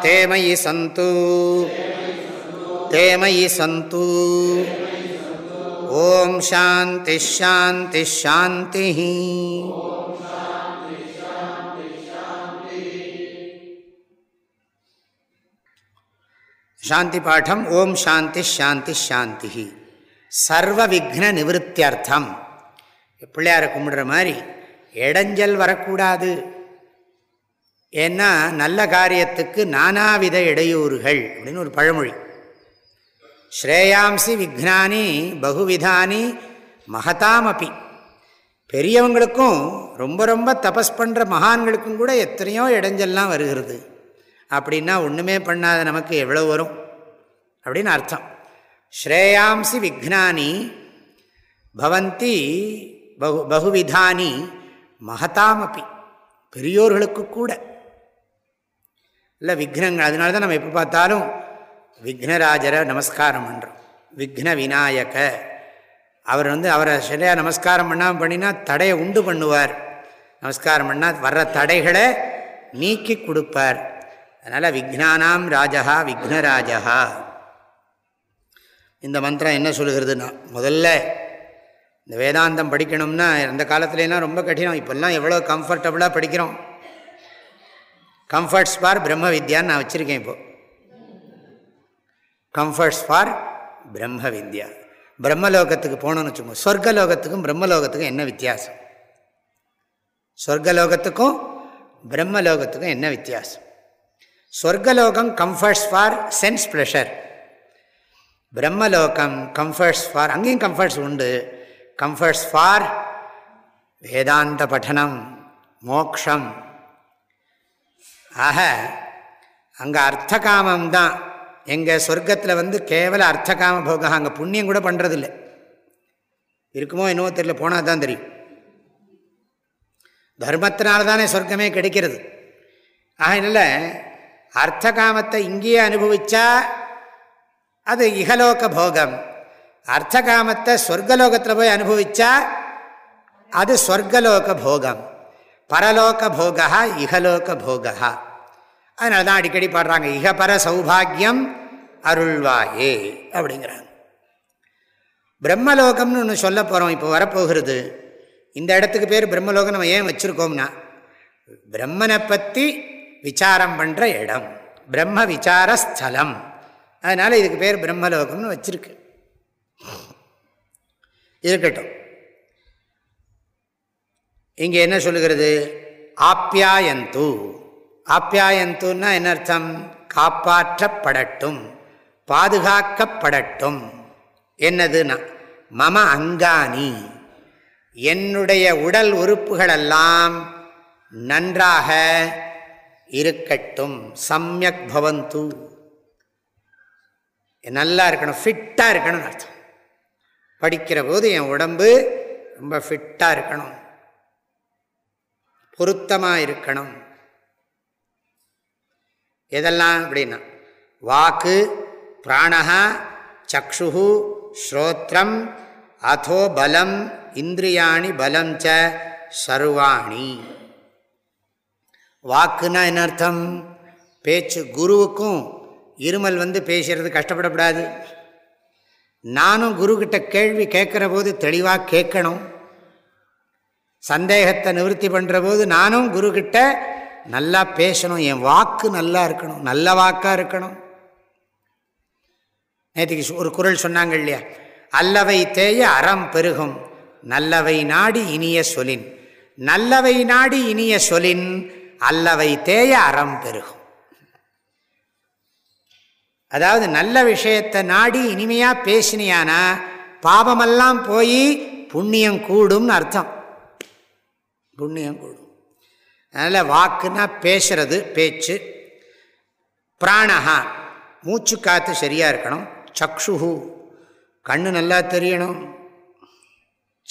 ते मयि सन्तु। ते मयि सन्तु। ॐ शान्तिः शान्तिः शान्तिः। சாந்தி பாடம் ஓம் சாந்தி ஷாந்தி ஷாந்தி சர்வ விக்ன நிவத்தியர்த்தம் பிள்ளையாரை கும்பிடுற மாதிரி இடைஞ்சல் வரக்கூடாது ஏன்னா நல்ல காரியத்துக்கு நானாவித இடையூறுகள் அப்படின்னு ஒரு பழமொழி ஸ்ரேயாம்சி விக்னானி பகுவிதானி மகதாமப்பி பெரியவங்களுக்கும் ரொம்ப ரொம்ப தபஸ் பண்ணுற மகான்களுக்கும் கூட எத்தனையோ இடைஞ்சல்லாம் வருகிறது அப்படின்னா ஒன்றுமே பண்ணாத நமக்கு எவ்வளோ வரும்? அப்படின்னு அர்த்தம். ஸ்ரேயாம்சி விக்னானி பவந்தி பகு பகுவிதானி மகதாமப்பி பெரியோர்களுக்கு கூட. இல்லை விக்னங்கள் அதனால தான் நம்ம எப்போ பார்த்தாலும் விக்னராஜரை நமஸ்காரம் பண்ணுறோம் விக்ன விநாயக. அவர் வந்து அவரை சரியாக நமஸ்காரம் பண்ணாமல் பண்ணினா தடையை உண்டு பண்ணுவார். நமஸ்காரம் பண்ணால் வர்ற தடைகளை நீக்கி கொடுப்பார். அதனால் விக்னானாம் ராஜா விக்னராஜா இந்த மந்திரம் என்ன சொல்லுகிறதுனா முதல்ல இந்த வேதாந்தம் படிக்கணும்னா அந்த காலத்துலலாம் ரொம்ப கடினம். இப்போல்லாம் எவ்வளோ கம்ஃபர்டபுளாக படிக்கிறோம். கம்ஃபர்ட்ஸ் ஃபார் பிரம்ம வித்யான்னு நான் வச்சுருக்கேன் இப்போது கம்ஃபர்ட்ஸ் ஃபார் பிரம்ம வித்யா பிரம்மலோகத்துக்கு போகணும்னு வச்சுக்கோங்க சொர்க்கலோகத்துக்கும் பிரம்மலோகத்துக்கும் என்ன வித்தியாசம்? சொர்க்கலோகத்துக்கும் பிரம்மலோகத்துக்கும் என்ன வித்தியாசம்? சொர்க்கலோகம் கம்ஃபர்ட்ஸ் ஃபார் சென்ஸ் ப்ளஷர் பிரம்மலோகம் கம்ஃபர்ட்ஸ் ஃபார் அங்கேயும் கம்ஃபர்ட்ஸ் உண்டு கம்ஃபர்ட்ஸ் ஃபார் வேதாந்த பட்டனம் மோக்ஷம் ஆக அங்கே அர்த்தகாமம் தான் எங்கள் சொர்க்கத்தில் வந்து கேவல அர்த்தகாம போக அங்கே புண்ணியம் கூட பண்ணுறதில்லை இருக்குமோ என்னவோ தெரியல போனால் தான் தெரியும் தர்மத்தினால தானே சொர்க்கமே கிடைக்கிறது ஆகினால அர்த்த காமத்தை இங்கேயே அனுபவிச்சா அது இகலோக போகம் அர்த்த காமத்தை சொர்க்கலோகத்தில் போய் அனுபவிச்சா அது சொர்க்கலோக போகம் பரலோக போகா இகலோக போகா அதனால தான் அடிக்கடி பாடுறாங்க இகபர சௌபாகியம் அருள்வாயே அப்படிங்கிறாங்க. பிரம்மலோகம்னு ஒன்று சொல்ல போகிறோம் இப்போ வரப்போகிறது. இந்த இடத்துக்கு பேர் பிரம்மலோகம் நம்ம ஏன் வச்சுருக்கோம்னா பிரம்மனை பற்றி விசாரம் பண்ணுற இடம். பிரம்ம விசார ஸ்தலம். அதனால் இதுக்கு பேர் பிரம்மலோகம்னு வச்சுருக்கு. இருக்கட்டும். இங்கே என்ன சொல்லுகிறது? ஆப்யாயந்து. ஆப்யாயந்துன்னா என்ன அர்த்தம்? காப்பாற்றப்படட்டும். பாதுகாக்கப்படட்டும். என்னதுன்னா மம அங்காணி. என்னுடைய உடல் உறுப்புகளெல்லாம் நன்றாக இருக்கட்டும் சமயக் பவந்து. நல்லா இருக்கணும் ஃபிட்டாக இருக்கணும்னு அர்த்தம். படிக்கிற போது என் உடம்பு ரொம்ப ஃபிட்டாக இருக்கணும். பொருத்தமாக இருக்கணும். எதெல்லாம் அப்படின்னா வாக்கு பிராணா சக்ஷு ஸ்ரோத்திரம் அதோ பலம் இந்திரியாணி பலம் ச சர்வாணி. வாக்குன்னா என்ன அர்த்தம்? பேச்சு குருவுக்கும் இருமல் வந்து பேசுறது கஷ்டப்படக்கூடாது. நானும் குருக்கிட்ட கேள்வி கேட்குற போது தெளிவாக கேட்கணும். சந்தேகத்தை நிவர்த்தி பண்ணுற போது நானும் குருக்கிட்ட நல்லா பேசணும். என் வாக்கு நல்லா இருக்கணும். நல்ல வாக்காக இருக்கணும். நேற்றுக்கு ஒரு குரல் சொன்னாங்க இல்லையா? அல்லவை தேய அறம் பெருகும். நல்லவை நாடி இனிய சொலின் நல்லவை நாடி இனிய சொலின் அல்லவை தேய அறம் பெருகும். அதாவது நல்ல விஷயத்தை நாடி இனிமையாக பேசினியானா பாபமெல்லாம் போய் புண்ணியம் கூடும்னு அர்த்தம். புண்ணியம் கூடும். அதனால் வாக்குன்னா பேசுறது பேச்சு. பிராணஹா மூச்சு காற்று சரியாக இருக்கணும். சக்ஷுஹு கண்ணு நல்லா தெரியணும்.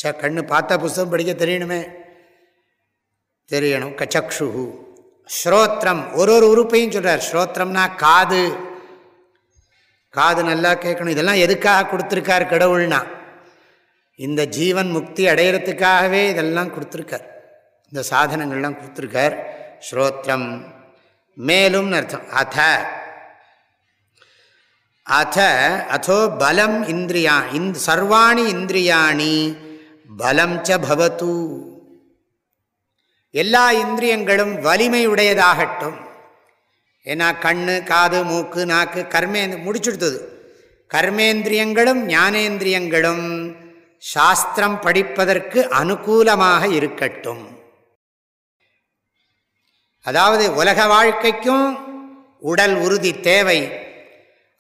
ச கண்ணு பார்த்தா புஸ்தகம் படிக்க தெரியணுமே. தெரியணும். கச்சக்ஷு. ஸ்ரோத்திரம் ஒரு ஒரு உறுப்பையும் சொல்கிறார் ஸ்ரோத்திரம்னா காது. காது நல்லா கேட்கணும். இதெல்லாம் எதுக்காக கொடுத்துருக்கார் கடவுள்னா? இந்த ஜீவன் முக்தி அடையிறதுக்காகவே இதெல்லாம் கொடுத்துருக்கார். இந்த சாதனங்கள்லாம் கொடுத்துருக்கார். ஸ்ரோத்திரம் மேலும் அர்த்தம். அத. அத அதோ பலம் இந்திரியா இந் சர்வாணி இந்திரியாணி பலம் ச பவத்து எல்லா இந்திரியங்களும் வலிமையுடையதாகட்டும். ஏன்னா கண்ணு காது மூக்கு நாக்கு கர்மே முடிச்சுடுத்தது. கர்மேந்திரியங்களும் ஞானேந்திரியங்களும் சாஸ்திரம் படிப்பதற்கு அனுகூலமாக இருக்கட்டும். அதாவது உலக வாழ்க்கைக்கும் உடல் உறுதி தேவை.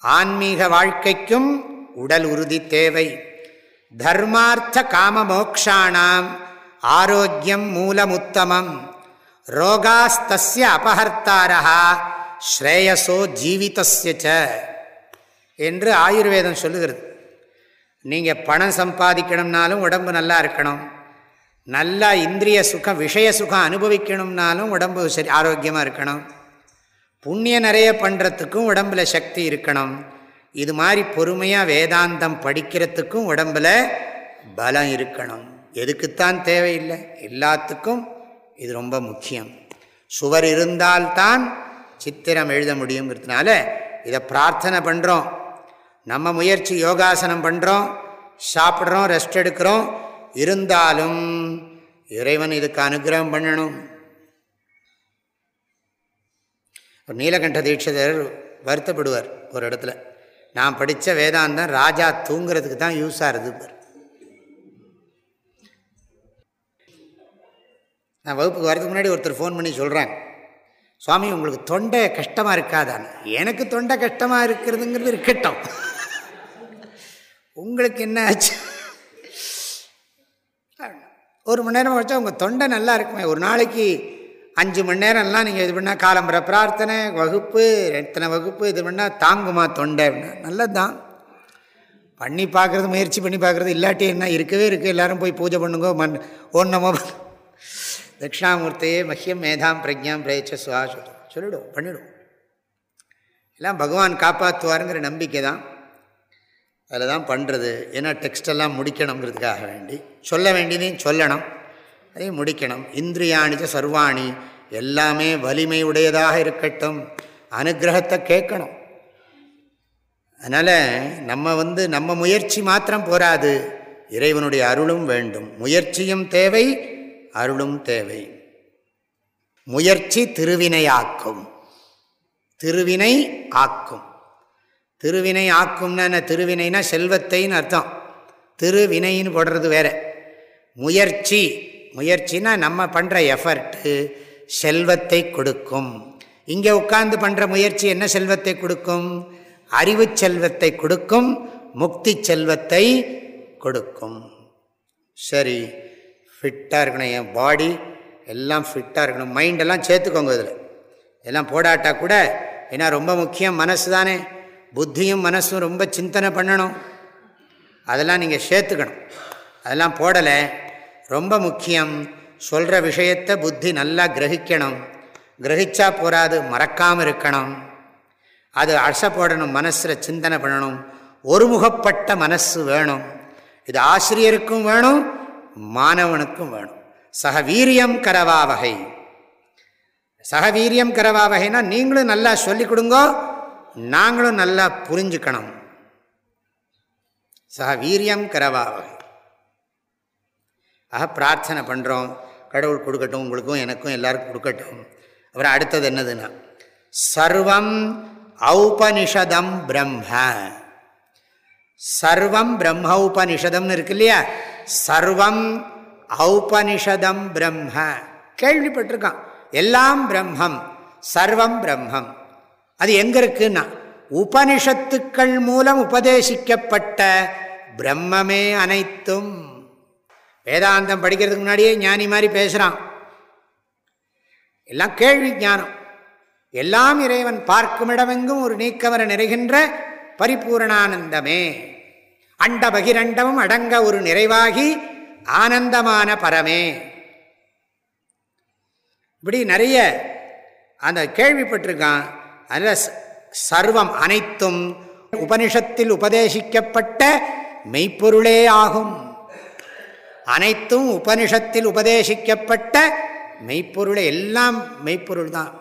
ஆன்மீக வாழ்க்கைக்கும் உடல் உறுதி தேவை. தர்மார்த்த காம மோக்ஷானாம் ஆரோக்கியம் மூலமுத்தமம். ரோகாஸ்தஸ்ய அபஹர்த்தாரா ஸ்ரேயசோ ஜீவிதஸ்ய என்று ஆயுர்வேதம் சொல்லுகிறது. நீங்கள் பணம் சம்பாதிக்கணும்னாலும் உடம்பு நல்லா இருக்கணும். நல்லா இந்திரிய சுகம் விஷய சுகம் அனுபவிக்கணும்னாலும் உடம்பு சரி ஆரோக்கியமாக இருக்கணும். புண்ணியம் நிறைய பண்ணுறதுக்கும் உடம்பில் சக்தி இருக்கணும். இது மாதிரி பொறுமையாக வேதாந்தம் படிக்கிறதுக்கும் உடம்பில் பலம் இருக்கணும். எதுக்குத்தான் தேவையில்லை? எல்லாத்துக்கும் இது ரொம்ப முக்கியம். சுவர் இருந்தால்தான் சித்திரம் எழுத முடியுங்கிறதுனால இதை பிரார்த்தனை பண்ணுறோம் நம்ம முயற்சி யோகாசனம் பண்ணுறோம் சாப்பிட்றோம் ரெஸ்ட் எடுக்கிறோம். இருந்தாலும் இறைவன் இதுக்கு அனுகிரகம் பண்ணணும். நீலகண்ட தீட்சிதர் வருத்தப்படுவார் ஒரு இடத்துல. நான் படித்த வேதாந்தம் ராஜா தூங்குறதுக்கு தான் யூஸ் ஆகுது நான் வகுப்புக்கு வரதுக்கு முன்னாடி ஒருத்தர் ஃபோன் பண்ணி சொல்கிறாங்க சுவாமி உங்களுக்கு தொண்டை கஷ்டமாக இருக்காதான்னு. எனக்கு தொண்டை கஷ்டமாக இருக்கிறதுங்கிறது இருக்கட்டும். உங்களுக்கு என்ன ஆச்சு? ஒரு மணி நேரம் வச்சா உங்கள் தொண்டை நல்லா இருக்குமே. ஒரு நாளைக்கு அஞ்சு மணி நேரம்லாம் நீங்கள் இது பண்ணால் காலம்புற பிரார்த்தனை வகுப்பு எத்தனை வகுப்பு இது பண்ணால் தாங்குமா தொண்டை? அப்படின்னா நல்லது தான் பண்ணி பார்க்குறது முயற்சி பண்ணி பார்க்குறது இல்லாட்டி என்ன இருக்கவே இருக்குது எல்லோரும் போய் பூஜை பண்ணுங்க மண் ஒன்றமோ தட்சிணாமூர்த்தியே மஹ்யம் மேதாம் பிரஜாம் பிரேச்ச சுவா சொல்லிவிடும் பண்ணிவிடும் எல்லாம் பகவான் காப்பாற்றுவாருங்கிற நம்பிக்கை தான். அதில் தான் பண்ணுறது ஏன்னா டெக்ஸ்டெல்லாம் முடிக்கணுங்கிறதுக்காக வேண்டி. சொல்ல வேண்டியதையும் சொல்லணும். அதையும் முடிக்கணும். இந்திரியாணிச்ச சர்வாணி எல்லாமே வலிமை உடையதாக இருக்கட்டும். அனுகிரகத்தை கேட்கணும். அதனால் நம்ம வந்து நம்ம முயற்சி மாத்திரம் போராது. இறைவனுடைய அருளும் வேண்டும். முயற்சியும் தேவை அருளும் தேவை. முயற்சி திருவினையாக்கும். திருவினை ஆக்கும். திருவினை ஆக்கும்னா என்ன? திருவினைனா செல்வத்தைன்னு அர்த்தம். திருவினைன்னு போடுறது வேற. முயற்சி. முயற்சினா நம்ம பண்ணுற எஃபர்ட்டு செல்வத்தை கொடுக்கும். இங்கே உட்கார்ந்து பண்ணுற முயற்சி என்ன செல்வத்தை கொடுக்கும்? அறிவு செல்வத்தை கொடுக்கும். முக்தி செல்வத்தை கொடுக்கும். சரி. ஃபிட்டாக இருக்கணும். என் பாடி எல்லாம் ஃபிட்டாக இருக்கணும். மைண்டெல்லாம் சேர்த்துக்கோங்க இதில். எல்லாம் போடாட்டா கூட ஏன்னா ரொம்ப முக்கியம் மனசு தானே. புத்தியும் மனசும் ரொம்ப சிந்தனை பண்ணணும். அதெல்லாம் நீங்கள் சேர்த்துக்கணும். அதெல்லாம் போடலை. ரொம்ப முக்கியம் சொல்கிற விஷயத்தை புத்தி நல்லா கிரகிக்கணும். கிரகிச்சா போகாது மறக்காமல் இருக்கணும். அது போடணும் மனசில் சிந்தனை பண்ணணும். ஒருமுகப்பட்ட மனசு வேணும். இது ஆசிரியருக்கும் வேணும் மாணவனுக்கும் வேணும். சக வீரியம் கரவா வகை. சக வீரியம் கரவா வகைனா நீங்களும் நல்லா சொல்லிக் கொடுங்கோ நாங்களும் நல்லா புரிஞ்சுக்கணும். சக வீரியம் கரவா வகை. ஆக பிரார்த்தனை பண்ணுறோம் கடவுள் கொடுக்கட்டும் உங்களுக்கும் எனக்கும் எல்லாருக்கும் கொடுக்கட்டும். அப்புறம் அடுத்தது என்னதுன்னா சர்வம் ஔபனிஷதம் பிரம்ம. சர்வம் பிரம்ம உபனிஷதம்னு இருக்கு இல்லையா? சர்வம் ஔபனிஷதம் பிரம்ம. கேள்விப்பட்டிருக்கான். எல்லாம் பிரம்மம் சர்வம் பிரம்மம். அது எங்க இருக்குன்னா உபனிஷத்துக்கள் மூலம் உபதேசிக்கப்பட்ட பிரம்மமே அனைத்தும். வேதாந்தம் படிக்கிறதுக்கு முன்னாடியே ஞானி மாதிரி பேசுகிறான் எல்லாம் கேள்வி ஞானம். எல்லாம் இறைவன் பார்க்குமிடமெங்கும் ஒரு நீக்கவர நிறைகின்ற பரிபூரணானந்தமே. அண்ட பகிரண்டமும் அடங்க ஒரு நிறைவாகி ஆனந்தமான பரமே. இப்படி நிறைய அந்த கேள்விப்பட்டிருக்கான். அதில் சர்வம் அனைத்தும் உபனிஷத்தில் உபதேசிக்கப்பட்ட மெய்ப்பொருளே ஆகும். அனைத்தும் உபனிஷத்தில் உபதேசிக்கப்பட்ட மெய்ப்பொருளை எல்லாம் மெய்ப்பொருள் தான்.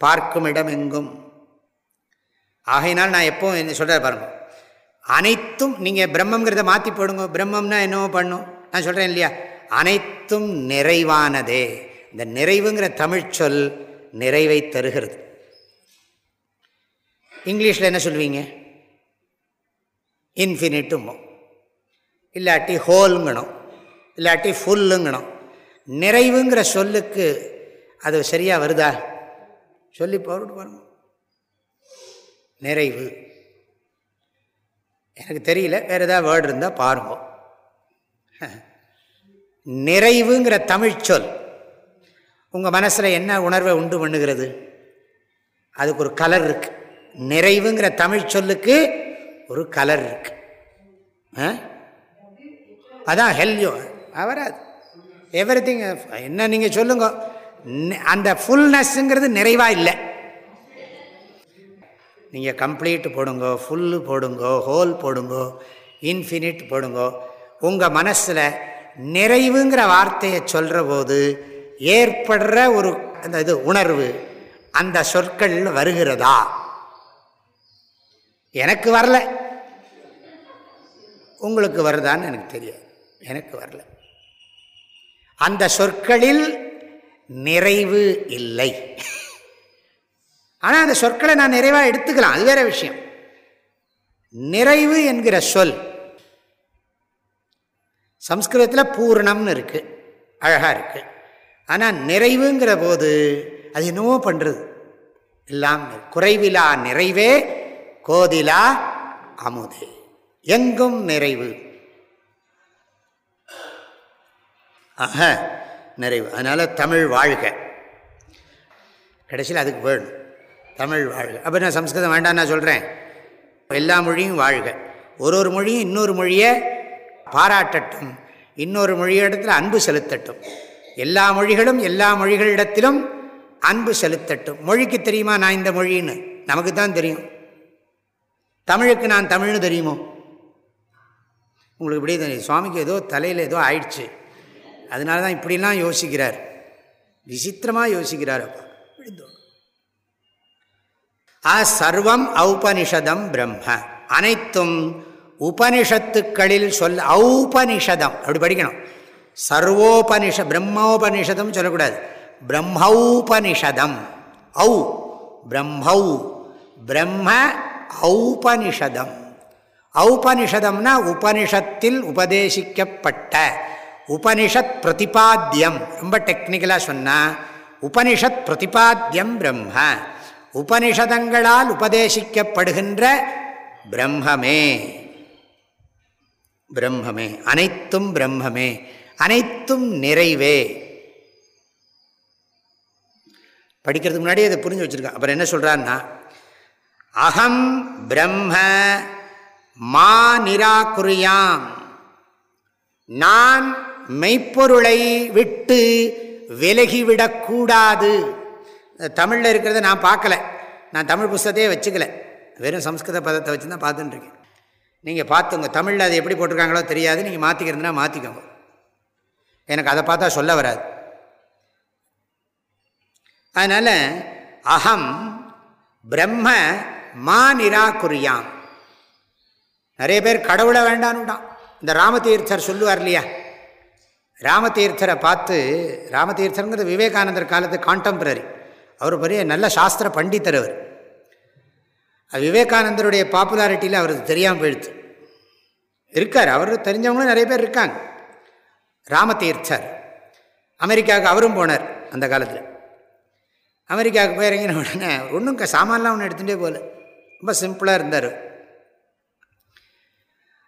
பார்க்கும் இடம் எங்கும் ஆகையினால் நான் எப்போ என்ன சொல்கிற பாருங்கள் அனைத்தும் நீங்கள் பிரம்மங்கிறத மாற்றி போடுங்க. பிரம்மம்னா என்னவோ பண்ணும். நான் சொல்கிறேன் இல்லையா? அனைத்தும் நிறைவானதே. இந்த நிறைவுங்கிற தமிழ் சொல் நிறைவை தருகிறது. இங்கிலீஷில் என்ன சொல்வீங்க? இன்ஃபினிட்டும். இல்லாட்டி ஹோலுங்கணும் இல்லாட்டி ஃபுல்லுங்கணும் நிறைவுங்கிற சொல்லுக்கு அது சரியாக வருதா? சொல்லி போட்டு பாருங்க நிறைவு. எனக்கு தெரியல வேறு ஏதாவது வேர்டு இருந்தால் பாருங்கள் நிறைவுங்கிற தமிழ் சொல் உங்கள் மனசில் என்ன உணர்வை உண்டு பண்ணுகிறது? அதுக்கு ஒரு கலர் இருக்கு. நிறைவுங்கிற தமிழ் சொல்லுக்கு ஒரு கலர் இருக்கு. அதான் ஹெல்யோ வராது. எவ்ரி திங் என்ன நீங்கள் சொல்லுங்க. அந்த ஃபுல்னஸ்ங்கிறது நிறைவாக இல்லை. நீங்கள் கம்ப்ளீட் போடுங்கோ ஃபுல்லு போடுங்கோ ஹோல் போடுங்கோ இன்ஃபினிட் போடுங்கோ. உங்கள் மனசில் நிறைவுங்கிற வார்த்தையை சொல்கிற போது ஏற்படுற ஒரு அந்த இது உணர்வு அந்த சொற்கள் வருகிறதா? எனக்கு வரல. உங்களுக்கு வருதான்னு எனக்கு தெரியாது. எனக்கு வரல. அந்த சொற்களில் நிறைவு இல்லை. ஆனால் அந்த சொற்களை நான் நிறைவாக எடுத்துக்கலாம். அது வேறு விஷயம். நிறைவு என்கிற சொல் சம்ஸ்கிருதத்தில் பூர்ணம்னு இருக்குது அழகாக இருக்குது ஆனால் நிறைவுங்கிற போது அது என்னவோ பண்ணுறது எல்லாம் குறைவிலா நிறைவே கோதிலா அமுதே. எங்கும் நிறைவு. ஆக நிறைவு. அதனால் தமிழ் வாழ்க. கடைசியில் அதுக்கு வேணும். தமிழ் வாழ்க. அப்போ நான் சம்ஸ்கிருதம் வேண்டாம் நான் சொல்கிறேன் எல்லா மொழியும் வாழ்க. ஒரு ஒரு மொழியும் இன்னொரு மொழியை பாராட்டட்டும். இன்னொரு மொழியிடத்தில் அன்பு செலுத்தட்டும். எல்லா மொழிகளும் எல்லா மொழிகளிடத்திலும் அன்பு செலுத்தட்டும். மொழிக்கு தெரியுமா நான் இந்த மொழின்னு? நமக்கு தான் தெரியும். தமிழுக்கு நான் தமிழ்னு தெரியுமோ? உங்களுக்கு இப்படி தெரியும். சுவாமிக்கு ஏதோ தலையில் ஏதோ ஆயிடுச்சு. அதனால தான் இப்படிலாம் யோசிக்கிறார். விசித்திரமாக யோசிக்கிறார் அப்பா. இப்படி ஆ சர்வம் ஔபனிஷதம் பிரம்ம. அனைத்தும் உபனிஷத்துக்களில் சொல்ல ஔபனிஷதம். அப்படி படிக்கணும். சர்வோபனிஷ பிரம்மோபனிஷதம் சொல்லக்கூடாது. பிரம்மௌபனிஷதம். ஔ பிரம்மௌ பிரம்ம ஔபனிஷதம். ஔபனிஷதம்னா உபனிஷத்தில் உபதேசிக்கப்பட்ட உபனிஷத் பிரதிபாத்தியம். ரொம்ப டெக்னிக்கலாக சொன்னால் உபனிஷத் பிரதிபாத்தியம் பிரம்ம. உபனிஷதங்களால் உபதேசிக்கப்படுகின்ற பிரம்மமே. பிரம்மமே. அனைத்தும் பிரம்மமே. அனைத்தும் நிறைவே. படிக்கிறதுக்கு முன்னாடியே அதை புரிஞ்சு வச்சுருக்கேன். அப்புறம் என்ன சொல்கிறான்னா அகம் பிரம்ம மா நிராகுரியாம். நான் மெய்ப்பொருளை விட்டு விலகிவிடக்கூடாது. தமிழில் இருக்கிறத நான் பார்க்கல. நான் தமிழ் புஸ்தத்தையே வச்சுக்கல. வெறும் சம்ஸ்கிருத பதத்தை வச்சு தான் பார்த்துட்டுருக்கேன் நீங்கள் பார்த்துங்க தமிழில் அது எப்படி போட்டிருக்காங்களோ தெரியாது. நீங்கள் மாற்றிக்கிறதுனா மாற்றிக்கோங்க எனக்கு அதை பார்த்தா சொல்ல வராது. அதனால் அகம் பிரம்ம மா நிராகுரியாம். நிறைய பேர் கடவுளை வேண்டான்னுட்டான். இந்த ராமதீர்த்தர் சொல்லுவார் இல்லையா? ராமதீர்த்தரை பார்த்து ராமதீர்த்தருங்கிறது விவேகானந்தர் காலத்து கான்டெம்பரரி அவர் பெரிய நல்ல சாஸ்திர பண்டித்தர் அவர். விவேகானந்தருடைய பாப்புலாரிட்டியில் அவருக்கு தெரியாமல் போயிடுச்சு. இருக்கார். அவர் தெரிஞ்சவங்களும் நிறைய பேர் இருக்காங்க. ராமதீர்த்தர். அமெரிக்காவுக்கு அவரும் போனார் அந்த காலத்தில். அமெரிக்காவுக்கு போய் இறங்கின உடனே ஒன்றும் சாமான்லாம் ஒன்று எடுத்துகிட்டே போகல. ரொம்ப சிம்பிளாக இருந்தார்.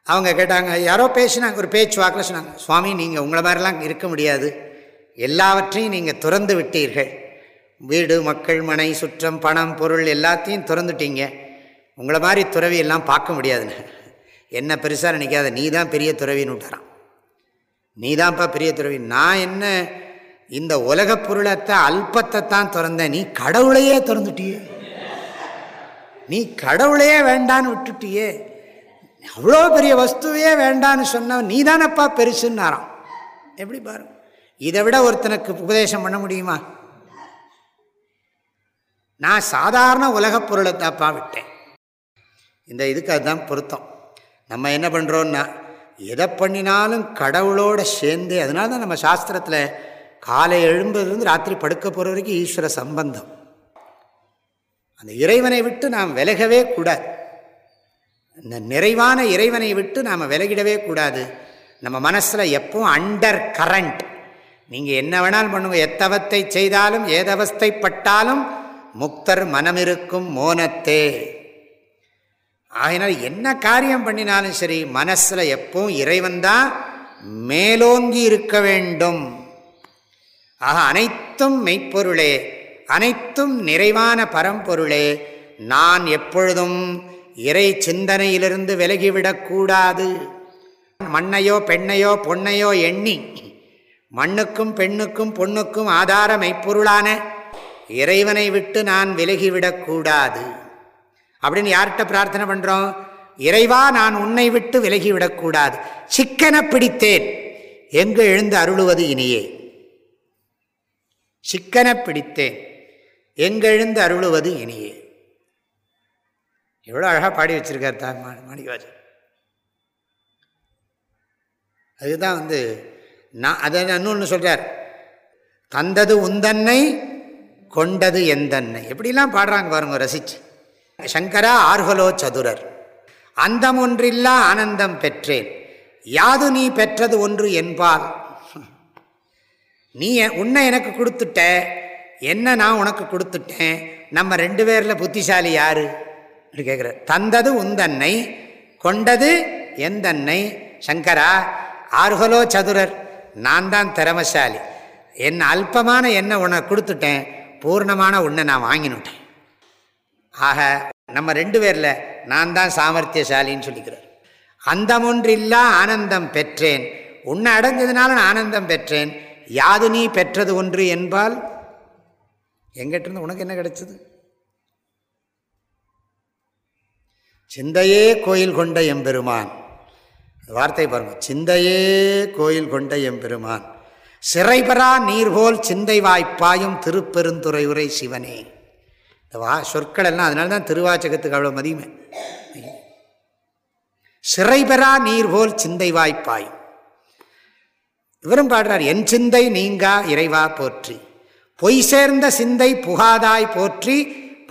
அவங்க கேட்டாங்க யாரோ பேசினாங்க ஒரு பேச்சு வாக்கில் சொன்னாங்க சுவாமி நீங்கள் உங்களை மாதிரிலாம் இருக்க முடியாது. எல்லாவற்றையும் நீங்கள் துறந்து விட்டீர்கள். வீடு மக்கள் மனை சுற்றம் பணம் பொருள் எல்லாத்தையும் திறந்துட்டீங்க. உங்களை மாதிரி துறவி எல்லாம் பார்க்க முடியாதுன்னு. என்ன பெருசாக நினைக்காத நீ தான் பெரிய துறவின்னு விட்டுறான். நீ தான்ப்பா பெரிய துறவி. நான் என்ன இந்த உலக பொருளத்தை அல்பத்தை தான் திறந்தேன். நீ கடவுளையே திறந்துட்டியே. நீ கடவுளையே வேண்டான்னு விட்டுட்டியே. அவ்வளோ பெரிய வஸ்துவையே வேண்டான்னு சொன்ன நீ தானப்பா பெருசுன்னாராம். எப்படி பாரு? இதை விட ஒருத்தனுக்கு உபதேசம் பண்ண முடியுமா? நான் சாதாரண உலகப் பொருளை தாப்பா விட்டேன். இந்த இதுக்கு அதுதான் பொருத்தம். நம்ம என்ன பண்ணுறோன்னா எதை பண்ணினாலும் கடவுளோட சேர்ந்து அதனால தான் நம்ம சாஸ்திரத்தில் காலை எழும்பதுலேருந்து ராத்திரி படுக்க போகிற வரைக்கும் ஈஸ்வர சம்பந்தம். அந்த இறைவனை விட்டு நாம் விலகவே கூடாது. இந்த நிறைவான இறைவனை விட்டு நாம் விலகிடவே கூடாது. நம்ம மனசில் எப்பவும் அண்டர் கரண்ட் நீங்கள் என்ன வேணாலும் பண்ணுங்கள் எத்தவத்தை செய்தாலும் ஏதவஸ்தைப்பட்டாலும் முக்தர் மனமிருக்கும் மோனத்தே. ஆகினால் என்ன காரியம் பண்ணினாலும் சரி மனசில் எப்பவும் இறைவன் தான் மேலோங்கி இருக்க வேண்டும். ஆக அனைத்தும் மெய்ப்பொருளே அனைத்தும் நிறைவான பரம்பொருளே. நான் எப்பொழுதும் இறை சிந்தனையிலிருந்து விலகிவிடக்கூடாது மண்ணையோ பெண்ணையோ பொன்னையோ எண்ணி மண்ணுக்கும் பெண்ணுக்கும் பொண்ணுக்கும் ஆதார மெய்ப்பொருளான இறைவனை விட்டு நான் விலகிவிடக்கூடாது அப்படின்னு யார்கிட்ட பிரார்த்தனை பண்ணுறோம் இறைவா நான் உன்னை விட்டு விலகிவிடக்கூடாது சிக்கன பிடித்தேன். எங்கு எழுந்து அருளுவது இனியே? சிக்கன பிடித்தேன். எங்கெழுந்து அருளுவது இனியே? எவ்வளோ அழகாக பாடி வச்சிருக்கார் தான் மாணிக்கவாஜர் அதுதான் வந்து நான் அதை இன்னொன்று சொல்கிறார் தந்தது உந்தன்னை கொண்டது எந்தன்னை எப்படிலாம் பாடுறாங்க பாருங்க ரசிச்சு. சங்கரா ஆர்வலோ சதுரர். அந்தம் ஒன்றில்லா ஆனந்தம் பெற்றேன். யாது நீ பெற்றது ஒன்று என்பால் நீ உன்னை எனக்கு கொடுத்துட்ட. என்ன நான் உனக்கு கொடுத்துட்டேன். நம்ம ரெண்டு பேரில் புத்திசாலி யாரு? கேட்குற தந்தது உந்தன்னை கொண்டது எந்தன்னை சங்கரா ஆர்கலோ சதுரர். நான் தான் திறமசாலி. என்ன அல்பமான என்ன உனக்கு கொடுத்துட்டேன். பூர்ணமான உன்னை நான் வாங்கினுட்டேன். ஆக நம்ம ரெண்டு பேரில் நான் தான் சாமர்த்தியசாலின்னு சொல்லிக்கிறார். அந்தமொன்றில்லா ஆனந்தம் பெற்றேன். உன்னை அடைஞ்சதுனால நான் ஆனந்தம் பெற்றேன். யாது நீ பெற்றது ஒன்று என்பால்? எங்கிட்டிருந்து உனக்கு என்ன கிடைச்சது? சிந்தையே கோயில் கொண்ட எம்பெருமான். வார்த்தை பாருங்க. சிந்தையே கோயில் கொண்ட எம்பெருமான். சிறைபெறா நீர்போல் சிந்தை வாய்ப்பாயும் திருப்பெருந்துறை உரை சிவனே. இந்த வா சொற்கள் எல்லாம் அதனால தான் திருவாச்சகத்துக்கு அவ்வளோ மதிமை. சிறைபெறா நீர்போல் சிந்தை வாய்ப்பாயும் இவரும் பாடுறார் என் சிந்தை நீங்கா இறைவா போற்றி. பொய் சேர்ந்த சிந்தை புகாதாய் போற்றி.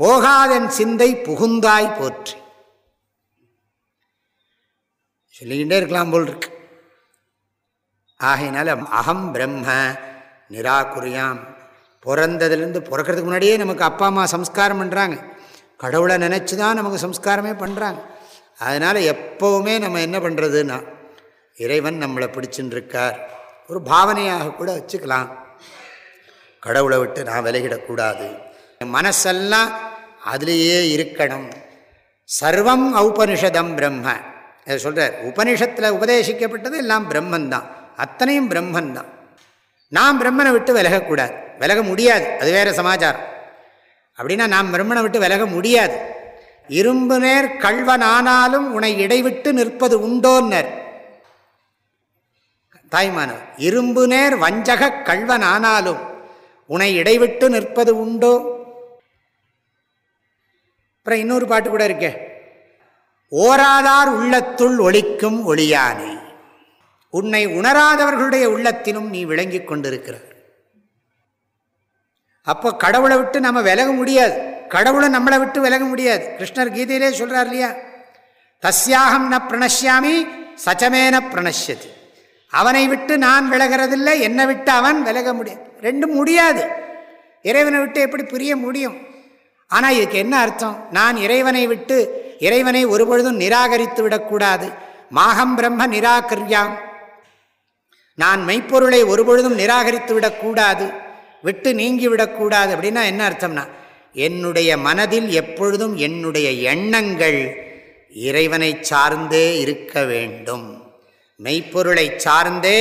போகாதன் சிந்தை புகுந்தாய் போற்றி. சொல்லிக்கிட்டே இருக்கலாம் போல் இருக்கு. ஆகையினால அகம் பிரம்ம நிராகுரியாம். பிறந்ததுலேருந்து பிறக்கிறதுக்கு முன்னாடியே நமக்கு அப்பா அம்மா சம்ஸ்காரம் பண்ணுறாங்க கடவுளை நினச்சி தான் நமக்கு சம்ஸ்காரமே பண்ணுறாங்க அதனால் எப்போவுமே நம்ம என்ன பண்ணுறதுன்னா இறைவன் நம்மளை பிடிச்சுன்னு இருக்கார் ஒரு பாவனையாக கூட வச்சுக்கலாம். கடவுளை விட்டு நான் விலகிடக்கூடாது. மனசெல்லாம் அதுலேயே இருக்கணும். சர்வம் ஔபனிஷதம் பிரம்ம. இதை சொல்கிறார் உபனிஷத்தில் உபதேசிக்கப்பட்டது எல்லாம் பிரம்மந்தான். அத்தனையும் பிரம்மந்தான் நாம் பிரம்மனை விட்டு விலகக்கூடாது. விலக முடியாது. அது வேறு சமாச்சாரம். அப்படின்னா நாம் பிரம்மனை விட்டு விலக முடியாது. இரும்பு நேர் கல்வனானாலும் உன்னை இடைவிட்டு நிற்பது உண்டோன்னர். தாய்மானவர் இரும்பு நேர் வஞ்சக கல்வனானாலும் உன்னை இடைவிட்டு நிற்பது உண்டோ? அப்புறம் இன்னொரு பாட்டு கூட இருக்கே. ஓராதார் உள்ளத்துள் ஒழிக்கும் ஒளியானே. உன்னை உணராதவர்களுடைய உள்ளத்திலும் நீ விளங்கி கொண்டிருக்கிறார் அப்போ கடவுளை விட்டு நம்ம விலக முடியாது. கடவுளை நம்மளை விட்டு விலக முடியாது. கிருஷ்ணர் கீதையிலே சொல்கிறார் இல்லையா? தஸ்யாகம் ந பிரணஷ்யாமி சச்சமேன பிரணஷ்யதி. அவனை விட்டு நான் விலகிறதில்லை என்னை விட்டு அவன் விலக முடியாது. ரெண்டும் முடியாது. இறைவனை விட்டு எப்படி புரிய முடியும்? ஆனால் இதுக்கு என்ன அர்த்தம்? நான் இறைவனை விட்டு இறைவனை ஒருபொழுதும் நிராகரித்து விடக்கூடாது. மாகம் பிரம்ம நிராகரியாம். நான் மெய்ப்பொருளை ஒருபொழுதும் நிராகரித்து விடக்கூடாது விட்டு நீங்கிவிடக்கூடாது அப்படின்னா என்ன அர்த்தம்னா என்னுடைய மனதில் எப்பொழுதும் என்னுடைய எண்ணங்கள் இறைவனை சார்ந்தே இருக்க வேண்டும். மெய்ப்பொருளை சார்ந்தே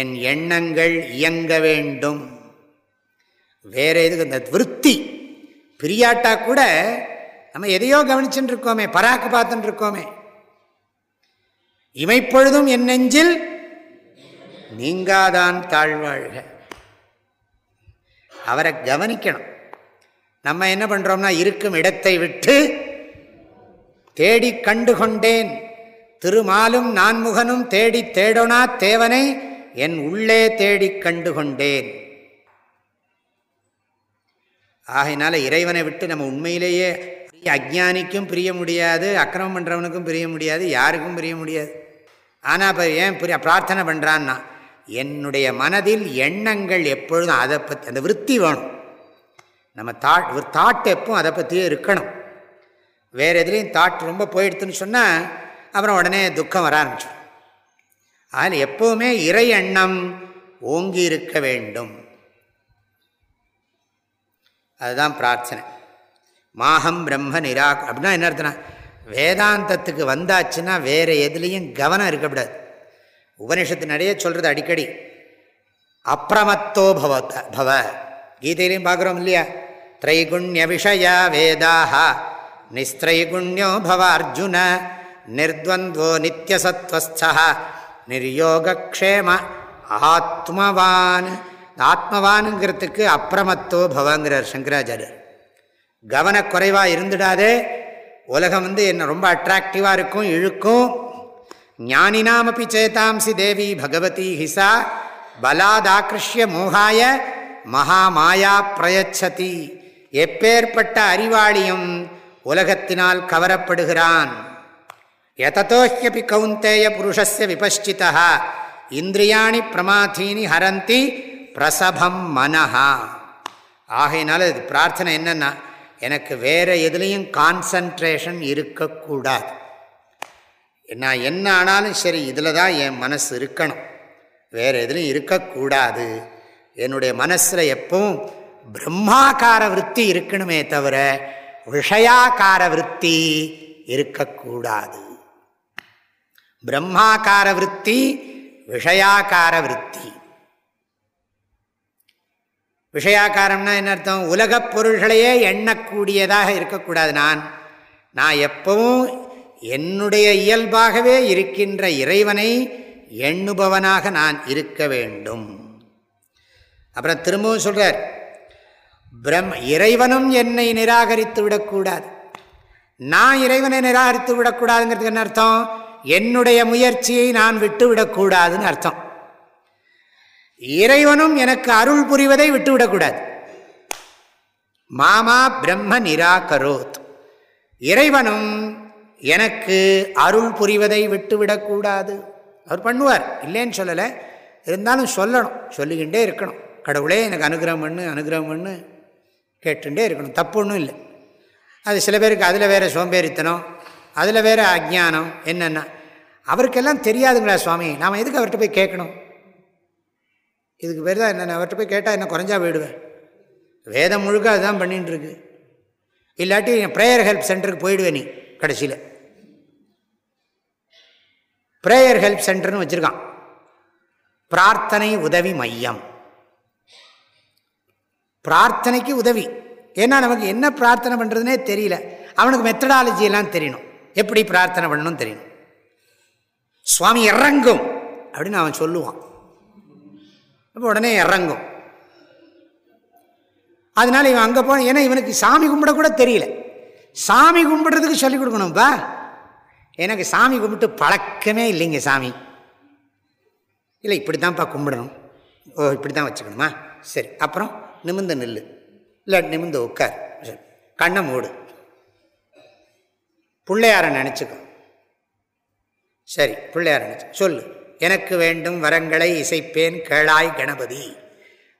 என் எண்ணங்கள் இயங்க வேண்டும். வேற எதுக்கு இந்த விற்பி பிரியாட்டா கூட நம்ம எதையோ கவனிச்சுட்டு இருக்கோமே பராக்கு பார்த்துட்டு இருக்கோமே. இமைப்பொழுதும் என் நெஞ்சில் நீங்காதான் தாழ்வாழ்க அவரை கவனிக்கணும். நம்ம என்ன பண்ணுறோம்னா இருக்கும் இடத்தை விட்டு தேடி கண்டு கொண்டேன் திருமாலும் நான்முகனும் தேடி தேடோனா தேவனை என் உள்ளே தேடி கண்டு கொண்டேன் ஆகையினால இறைவனை விட்டு நம்ம உண்மையிலேயே அஜானிக்கும் பிரிய முடியாது அக்கிரமம் பண்ணுறவனுக்கும் பிரிய முடியாது யாருக்கும் பிரிய முடியாது. ஆனால் இப்போ ஏன் பிரிய பிரார்த்தனை பண்ணுறான்னா என்னுடைய மனதில் எண்ணங்கள் எப்பொழுதும் அதை பற்றி அந்த விற்பி வேணும். நம்ம தாட் ஒரு தாட் எப்பவும் அதை பற்றியே இருக்கணும். வேறு எதுலேயும் தாட் ரொம்ப போயிடுத்துன்னு சொன்னால் அப்புறம் உடனே துக்கம் வர ஆரம்பிச்சிடும். அதில் எப்போவுமே இறை எண்ணம் ஓங்கி இருக்க வேண்டும். அதுதான் பிரார்த்தனை. மாகம் பிரம்ம நிரா அப்படின்னா என்ன அர்த்தம்னா வேதாந்தத்துக்கு வந்தாச்சுன்னா வேறு எதுலேயும் கவனம் இருக்கக்கூடாது. உபனிஷத்து நிறைய சொல்கிறது அடிக்கடி. அப்பிரமத்தோ பவத்த பவ. கீதையிலையும் பார்க்குறோம் இல்லையா? திரைகுண்ய விஷயா வேதாக நிஸ்திரைகுண்யோ பவ அர்ஜுன. நிர்வந்தோ நித்தியசத்வஸ்தா நிர்யோகக்ஷேம ஆத்மவான். ஆத்மவானுங்கிறதுக்கு அப்பிரமத்தோ பவங்கிறார் சங்கராச்சாரியர். கவனக்குறைவாக இருந்துடாதே. உலகம் வந்து என்ன ரொம்ப அட்ராக்டிவாக இருக்கும் இழுக்கும். ஞானினாமப்பி சேதாம்சி தேவி பகவதி ஹிசா பலாதாக்கிருஷ்ய மோகாய மகாமாயா பிரயச்சதி. எப்பேற்பட்ட அறிவாளியும் உலகத்தினால் கவரப்படுகிறான். எதத்தோஹியபி கவுந்தேய புருஷஸ்ய விபஷ்சிதா இந்திரியாணி பிரமாதீனி ஹரந்தி பிரசபம் மனஹா. ஆகையினால இது பிரார்த்தனை என்னென்னா எனக்கு வேறு எதுலேயும் கான்சன்ட்ரேஷன் இருக்கக்கூடாது. நான் என்ன ஆனாலும் சரி இதில் தான் என் மனசு இருக்கணும். வேறு எதுலையும் இருக்கக்கூடாது. என்னுடைய மனசில் எப்பவும் பிரம்மாக்கார விற்பி இருக்கணுமே தவிர விஷயாக்கார விற்பி இருக்கக்கூடாது. பிரம்மாக்கார விற்பி விஷயாக்கார விற்பி விஷயாக்காரம்னா என்ன அர்த்தம்? உலகப் பொருள்களையே எண்ணக்கூடியதாக இருக்கக்கூடாது. நான் நான் எப்பவும் என்னுடைய இயல்பாகவே இருக்கின்ற இறைவனை எண்ணுபவனாக நான் இருக்க வேண்டும். அப்புறம் திரும்பவும் சொல்கிறார் பிரம் இறைவனும் என்னை நிராகரித்து விடக்கூடாது. நான் இறைவனை நிராகரித்து விடக்கூடாதுங்கிறதுக்கு என்ன அர்த்தம்? என்னுடைய முயற்சியை நான் விட்டுவிடக்கூடாதுன்னு அர்த்தம். இறைவனும் எனக்கு அருள் புரிவதை விட்டுவிடக்கூடாது மாமா பிரம்ம நிராகரோத். இறைவனும் எனக்கு அருள் புரிவதை விட்டுவிடக்கூடாது அவர் பண்ணுவார். இல்லைன்னு சொல்லலை. இருந்தாலும் சொல்லணும். சொல்லிக்கிட்டே இருக்கணும். கடவுளே எனக்கு அனுகிரகம் பண்ணு அனுகிரகம் பண்ணு கேட்டுகிட்டே இருக்கணும். தப்பு ஒன்றும் இல்லை. அது சில பேருக்கு அதில் வேறு சோம்பேறித்தனம் அதில் வேறு அஜ்ஞானம் என்னென்னா. அவருக்கெல்லாம் தெரியாதுங்களா சுவாமி? நாம் எதுக்கு அவர்கிட்ட போய் கேட்கணும்? இதுக்கு பேர் தான் என்னென்ன? அவர்கிட்ட போய் கேட்டால் என்ன குறைஞ்சா போயிடுவேன் வேதம் முழுக்க அதுதான் பண்ணிகிட்டு இருக்கு இல்லாட்டி ப்ரேயர் ஹெல்ப் சென்டருக்கு போயிடுவேன் நீ கடைசியில். ப்ரேயர் ஹெல்ப் சென்டர்னு வச்சுருக்கான். பிரார்த்தனை உதவி மையம். பிரார்த்தனைக்கு உதவி. ஏன்னா நமக்கு என்ன பிரார்த்தனை பண்ணுறதுனே தெரியல. அவனுக்கு மெத்தடாலஜி எல்லாம் தெரியணும். எப்படி பிரார்த்தனை பண்ணணும் தெரியணும். சுவாமி இறங்கும் அப்படின்னு அவன் சொல்லுவான். அப்போ உடனே இறங்கும். அதனால இவன் அங்கே போன ஏன்னா இவனுக்கு சாமி கும்பிட கூட தெரியல. சாமி கும்பிடுறதுக்கு சொல்லிக் கொடுக்கணும்ப்பா எனக்கு சாமி கும்பிட்டு பழக்கமே இல்லைங்க சாமி. இல்லை இப்படி தான்ப்பா கும்பிடணும். ஓ இப்படி தான் வச்சுக்கணுமா? சரி அப்புறம் நிமிந்து நில்லு. இல்லை நிமிந்து உட்கார். சரி கண்ணை மூடு. பிள்ளையார நினச்சிக்கோ. சரி பிள்ளையார நினச்சி சொல்லு. எனக்கு வேண்டும் வரங்களை இசைப்பேன் கேளாய் கணபதி.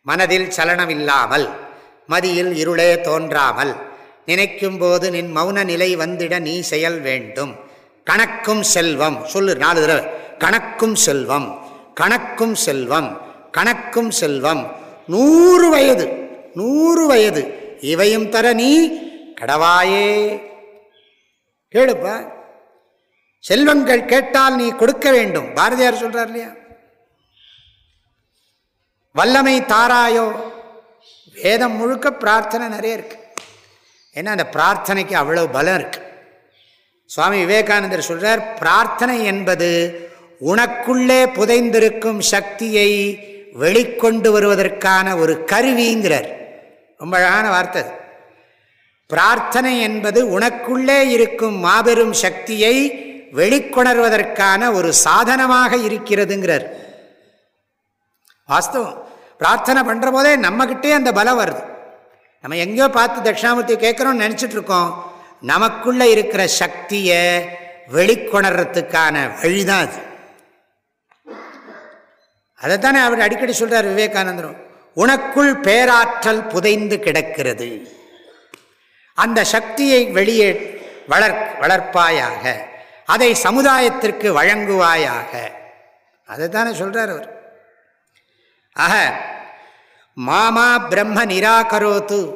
மனதில் சலனமில்லாமல் மதியில் இருளே தோன்றாமல் நினைக்கும் போது நின் மௌன நிலை வந்திட நீ செயல் வேண்டும். கணக்கும் செல்வம். சொல்லு நாலு தடவை. கணக்கும் செல்வம் கணக்கும் செல்வம் கணக்கும் செல்வம். நூறு வயது நூறு வயது. இவையும் தர நீ கடவாயே. கேளுப்பா. செல்வங்கள் கேட்டால் நீ கொடுக்க வேண்டும். பாரதியார் சொல்றார் இல்லையா? வல்லமை தாராயோ. வேதம் முழுக்க பிரார்த்தனை நிறைய இருக்கு. ஏன்னா அந்த பிரார்த்தனைக்கு அவ்வளவு பலம் இருக்கு. சுவாமி விவேகானந்தர் சொல்றார் பிரார்த்தனை என்பது உனக்குள்ளே புதைந்திருக்கும் சக்தியை வெளிக்கொண்டு வருவதற்கான ஒரு கருவிங்கிறார். ரொம்ப அழகான வார்த்தை பிரார்த்தனை என்பது உனக்குள்ளே இருக்கும் மாபெரும் சக்தியை வெளிக்கொணர்வதற்கான ஒரு சாதனமாக இருக்கிறதுங்கிறார். வாஸ்தவம். பிரார்த்தனை பண்ணுற போதே நம்மக்கிட்டே அந்த பலம் வருது. நம்ம எங்கேயோ பார்த்து தட்சிணாமூர்த்தி கேட்குறோம்னு நினச்சிட்டு இருக்கோம். நமக்குள்ளே இருக்கிற சக்தியை வெளிக்கொணர்றதுக்கான வழிதான் அது. அதைத்தானே அவர் அடிக்கடி சொல்கிறார் விவேகானந்தரும். உனக்குள் பேராற்றல் புதைந்து கிடக்கிறது. அந்த சக்தியை வெளியே வளர் வளர்ப்பாயாக அதை சமுதாயத்திற்கு வழங்குவாயாக. அதை தானே சொல்கிறார் அவர். ஆக மாமா பிரம்ம நிராகரோத்து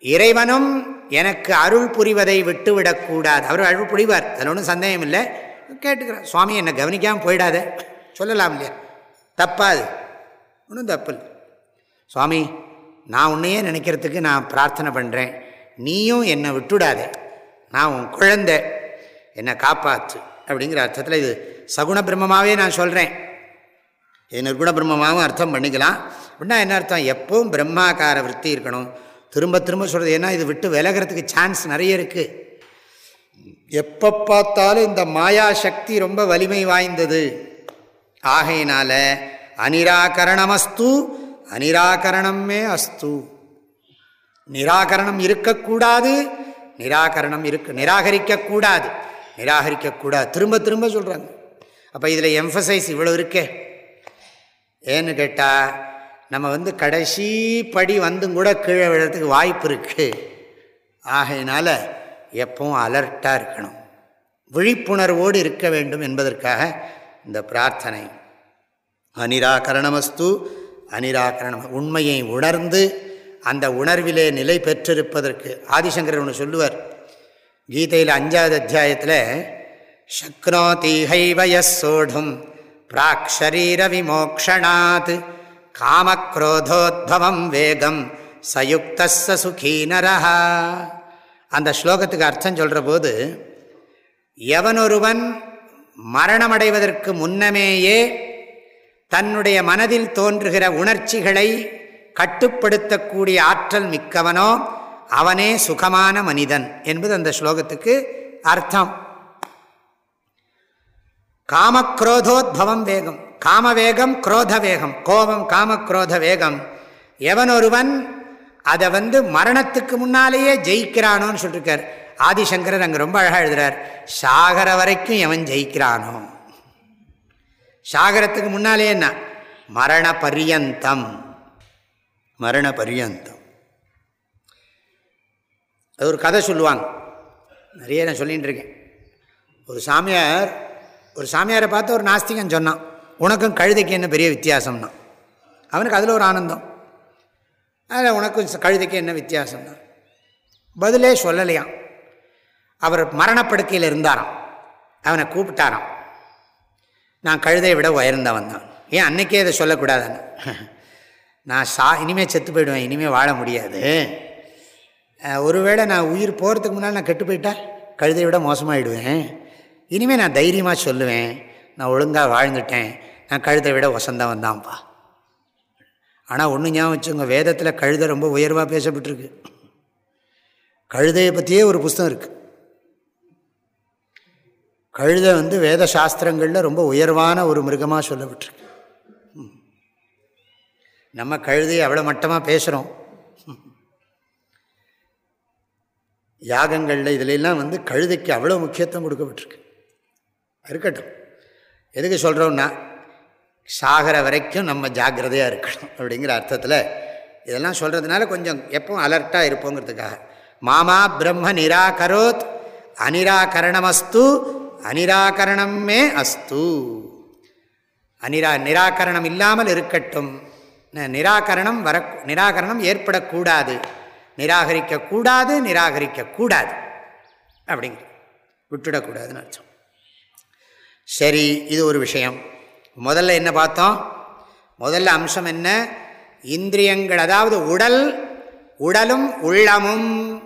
இறைவனும் எனக்கு அருள் புரிவதை விட்டுவிடக்கூடாது அவர் அருள் புரிவார். அதில் ஒன்றும் சந்தேகம் இல்லை. கேட்டுக்கிறார். சுவாமி என்னை கவனிக்காமல் போயிடாத. சொல்லலாம் இல்லையா? தப்பாது. ஒன்றும் தப்பு இல்லை சுவாமி நான் உன்னையே நினைக்கிறதுக்கு நான் பிரார்த்தனை பண்ணுறேன் நீயும் என்னை விட்டுடாதே. நான் உன் குழந்தை. என்னை காப்பாற்று அப்படிங்கிற அர்த்தத்தில் இது சகுண பிரம்மமாகவே நான் சொல்கிறேன் இது நிர்குண பிரம்மமாகவும் அர்த்தம் பண்ணிக்கலாம். அப்படின்னா என்ன அர்த்தம்? எப்பவும் பிரம்மாக்கார விற்பி இருக்கணும். திரும்ப திரும்ப சொல்கிறது ஏன்னா இது விட்டு விலகிறதுக்கு சான்ஸ் நிறைய இருக்குது எப்போ பார்த்தாலும் இந்த மாயா சக்தி ரொம்ப வலிமை வாய்ந்தது. ஆகையினால அனிராகரணமஸ்து அனிராகரணமே அஸ்து. நிராகரணம் இருக்கக்கூடாது நிராகரணம் இருக்கு நிராகரிக்கக்கூடாது நிராகரிக்கக்கூடாது திரும்ப திரும்ப சொல்கிறாங்க அப்போ இதில் எம்ஃபசைஸ் இவ்வளோ இருக்கே. ஏன்னு கேட்டால் நம்ம வந்து கடைசி படி வந்தும் கூட கீழே விழுறதுக்கு வாய்ப்பு இருக்குது ஆகையினால எப்பவும் அலர்ட்டாக இருக்கணும். விழிப்புணர்வோடு இருக்க வேண்டும் என்பதற்காக இந்த பிரார்த்தனை. அனிராகரணமஸ்து அனிராகரணம் உண்மையை உணர்ந்து அந்த உணர்விலே நிலை பெற்றிருப்பதற்கு ஆதிசங்கர் ஒன்று சொல்லுவார். கீதையில் அஞ்சாவது அத்தியாயத்தில் சக்னோதீஹைவய சோடும் பிராக் ஷரீர விமோக்ஷணாத் காமக்ரோதோத்பவம் வேகம் சயுக்த சுகீனரஹா. அந்த ஸ்லோகத்துக்கு அர்த்தம் சொல்கிற போது எவனொருவன் மரணமடைவதற்கு முன்னமேயே தன்னுடைய மனதில் தோன்றுகிற உணர்ச்சிகளை கட்டுப்படுத்தக்கூடிய ஆற்றல் மிக்கவனோ அவனே சுகமான மனிதன் என்பது அந்த ஸ்லோகத்துக்கு அர்த்தம். காமக்ரோதோத்பவம் வேகம். காமவேகம் குரோத வேகம் கோபம் காம குரோத வேகம் எவன் ஒருவன் அதை வந்து மரணத்துக்கு முன்னாலேயே ஜெயிக்கிறானோன்னு சொல்லியிருக்கார் ஆதிசங்கரர் அங்கே ரொம்ப அழகாக எழுதுறார். சாகர வரைக்கும் எவன் ஜெயிக்கிறானோ? சாகரத்துக்கு முன்னாலே என்ன? மரண பரியந்தம் மரண பரியந்தம் அது ஒரு கதை சொல்லுவாங்க. நிறைய நான் சொல்லிகிட்டு இருக்கேன். ஒரு சாமியார் ஒரு சாமியாரை பார்த்து ஒரு நாஸ்திகன் சொன்னான். உனக்கும் கழுதைக்கு என்ன பெரிய வித்தியாசம்னா? அவனுக்கு அதில் ஒரு ஆனந்தம். அதில் உனக்கும் கழுதைக்கு என்ன வித்தியாசம் பதிலே சொல்லலையாம். அவர் மரணப்படுக்கையில் இருந்தாராம். அவனை கூப்பிட்டாராம். நான் கழுதையை விட உயர்ந்தவன் தான். ஏன் அன்னைக்கே அதை சொல்லக்கூடாதுன்னு? நான் சா இனிமேல் செத்து போயிடுவேன் இனிமேல் வாழ முடியாது. ஒருவேளை நான் உயிர் போகிறதுக்கு முன்னால் நான் கெட்டு போயிட்டா? கழுதையை விட மோசமாகிடுவேன் இனிமேல் நான் தைரியமாக சொல்லுவேன். நான் ஒழுங்காக வாழ்ந்துட்டேன். நான் கழுதை விட வசந்தம் வந்தான்ப்பா ஆனால் ஒன்று ஞாபகம் வச்சுங்க வேதத்தில் கழுதை ரொம்ப உயர்வாக பேசப்பட்டிருக்கு. கழுதையை பற்றியே ஒரு புஸ்தகம் இருக்குது கழுதை வந்து வேத சாஸ்திரங்களில் ரொம்ப உயர்வான ஒரு மிருகமாக சொல்லப்பட்டிருக்கு. நம்ம கழுதையை அவ்வளோ மட்டமாக பேசுகிறோம் யாகங்களில் இதிலெல்லாம் வந்து கழுதைக்கு அவ்வளோ முக்கியத்துவம் கொடுக்கப்பட்டிருக்கு. இருக்கட்டும். எதுக்கு சொல்கிறோன்னா சாகிற வரைக்கும் நம்ம ஜாக்கிரதையாக இருக்கணும் அப்படிங்கிற அர்த்தத்தில் இதெல்லாம் சொல்கிறதுனால கொஞ்சம் எப்பவும் அலர்ட்டாக இருப்போங்கிறதுக்காக. மாமா பிரம்ம நிராகரோத் அனிராகரணமஸ்து அனிராகரணமே அஸ்து. அனிரா நிராகரணம் இல்லாமல் இருக்கட்டும். நிராகரணம் வர நிராகரணம் ஏற்படக்கூடாது. நிராகரிக்கக்கூடாது நிராகரிக்கக்கூடாது அப்படிங்கிற விட்டுடக்கூடாதுன்னு அர்த்தம். சரி இது ஒரு விஷயம். முதல்ல என்ன பார்த்தோம்? முதல்ல அம்சம் என்ன? இந்திரியங்கள் அதாவது உடல் உடலும் உள்ளமும்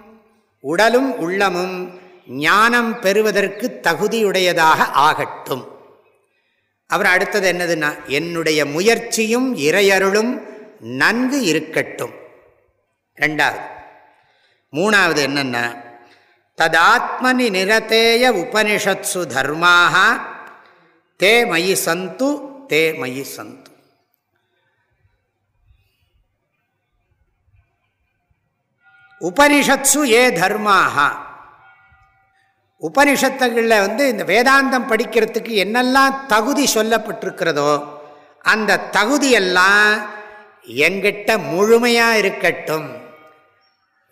உடலும் உள்ளமும் ஞானம் பெறுவதற்கு தகுதியுடையதாக ஆகட்டும். அப்புறம் அடுத்தது என்னதுன்னா என்னுடைய முயற்சியும் இறையருளும் நன்கு இருக்கட்டும். ரெண்டாவது. மூணாவது என்னென்னா ததாத்மனி நிரதேய உபனிஷத்சு தர்மாக தே மயி சந்து தே மயி சந்து. உபனிஷத்ஸு ஏ தர்மாக உபனிஷத்துகளில் வந்து இந்த வேதாந்தம் படிக்கிறதுக்கு என்னெல்லாம் தகுதி சொல்லப்பட்டிருக்கிறதோ அந்த தகுதியெல்லாம் எங்கிட்ட முழுமையாக இருக்கட்டும்.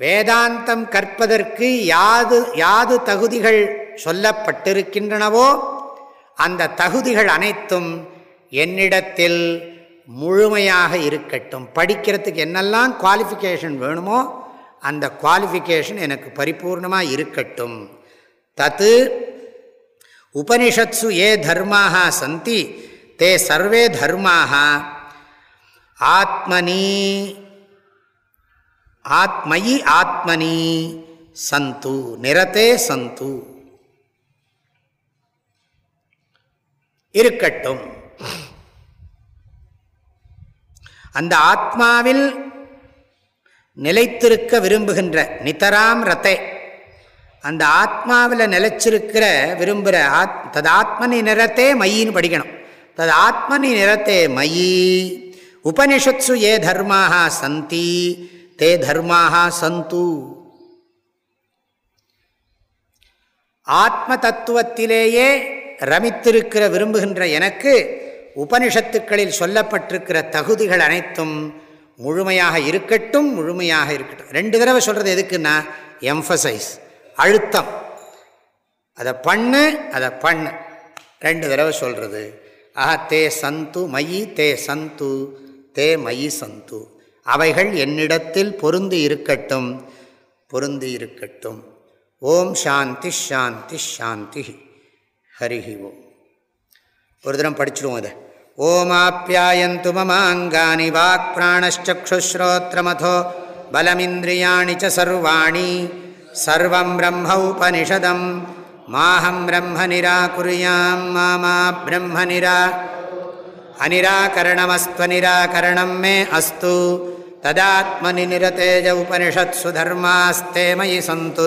வேதாந்தம் கற்பதற்கு யாது யாது தகுதிகள் சொல்லப்பட்டிருக்கின்றனவோ அந்த தகுதிகள் அனைத்தும் என்னிடத்தில் முழுமையாக இருக்கட்டும். படிக்கிறதுக்கு என்னெல்லாம் குவாலிஃபிகேஷன் வேணுமோ அந்த குவாலிஃபிகேஷன் எனக்கு பரிபூர்ணமாக இருக்கட்டும். தத்து உபனிஷத்சு ஏ தர்மாக சந்தி தே சர்வே தர்மாக ஆத்மனி ஆத்மயி ஆத்மனி சந்து நிறத்தே சந்து. இருக்கட்டும். அந்த ஆத்மாவில் நிலைத்திருக்க விரும்புகின்ற நிதராம் ரத்தை அந்த ஆத்மாவில் நிலைச்சிருக்கிற விரும்புகிற ஆத் தது ஆத்மனி நிறத்தே மையின்னு படிக்கணும். தது ஆத்மனி நிறத்தே மயி உபனிஷத்சு ஏ தர்மாக சந்தி தே தர்மாக சந்து. ஆத்ம தத்துவத்திலேயே ரமித்திருக்கிற விரும்புகின்ற எனக்கு உபனிஷத்துக்களில் சொல்லப்பட்டிருக்கிற தகுதிகள் அனைத்தும் முழுமையாக இருக்கட்டும் முழுமையாக இருக்கட்டும். ரெண்டு தடவை சொல்கிறது எதுக்குன்னா எம்ஃபசைஸ் அழுத்தம். அதை பண்ணு அதை பண்ணு. ரெண்டு தடவை சொல்கிறது ஆஹா தே சந்து மயி தே சந்து தே மயி சந்து. அவைகள் என்னிடத்தில் பொருந்து இருக்கட்டும் பொருந்து இருக்கட்டும். ஓம் சாந்தி ஷாந்தி ஷாந்தி ஹரிஹி ஓம் ஒரு தினம் படிச்சுடுவோம் அதை ஓமாப்பியாயந்து மமாங்கானி வாக் பிராணச்சுஸ்ரோத்திரமதோ பலமிந்திரியாணி சர்வாணி. சர்வம் பிரம்ம உபனிஷதம். மாஹம் பிரம்ம நிராகுரியாம் மாமா பிரம்ம நிரா. அனிராகரணமஸ்துவனிராகரணம் மே அஸ்து. ததாத்மனி நிரதேஜ உபனிஷத்சு தர்மாஸ்தே மயி சந்து.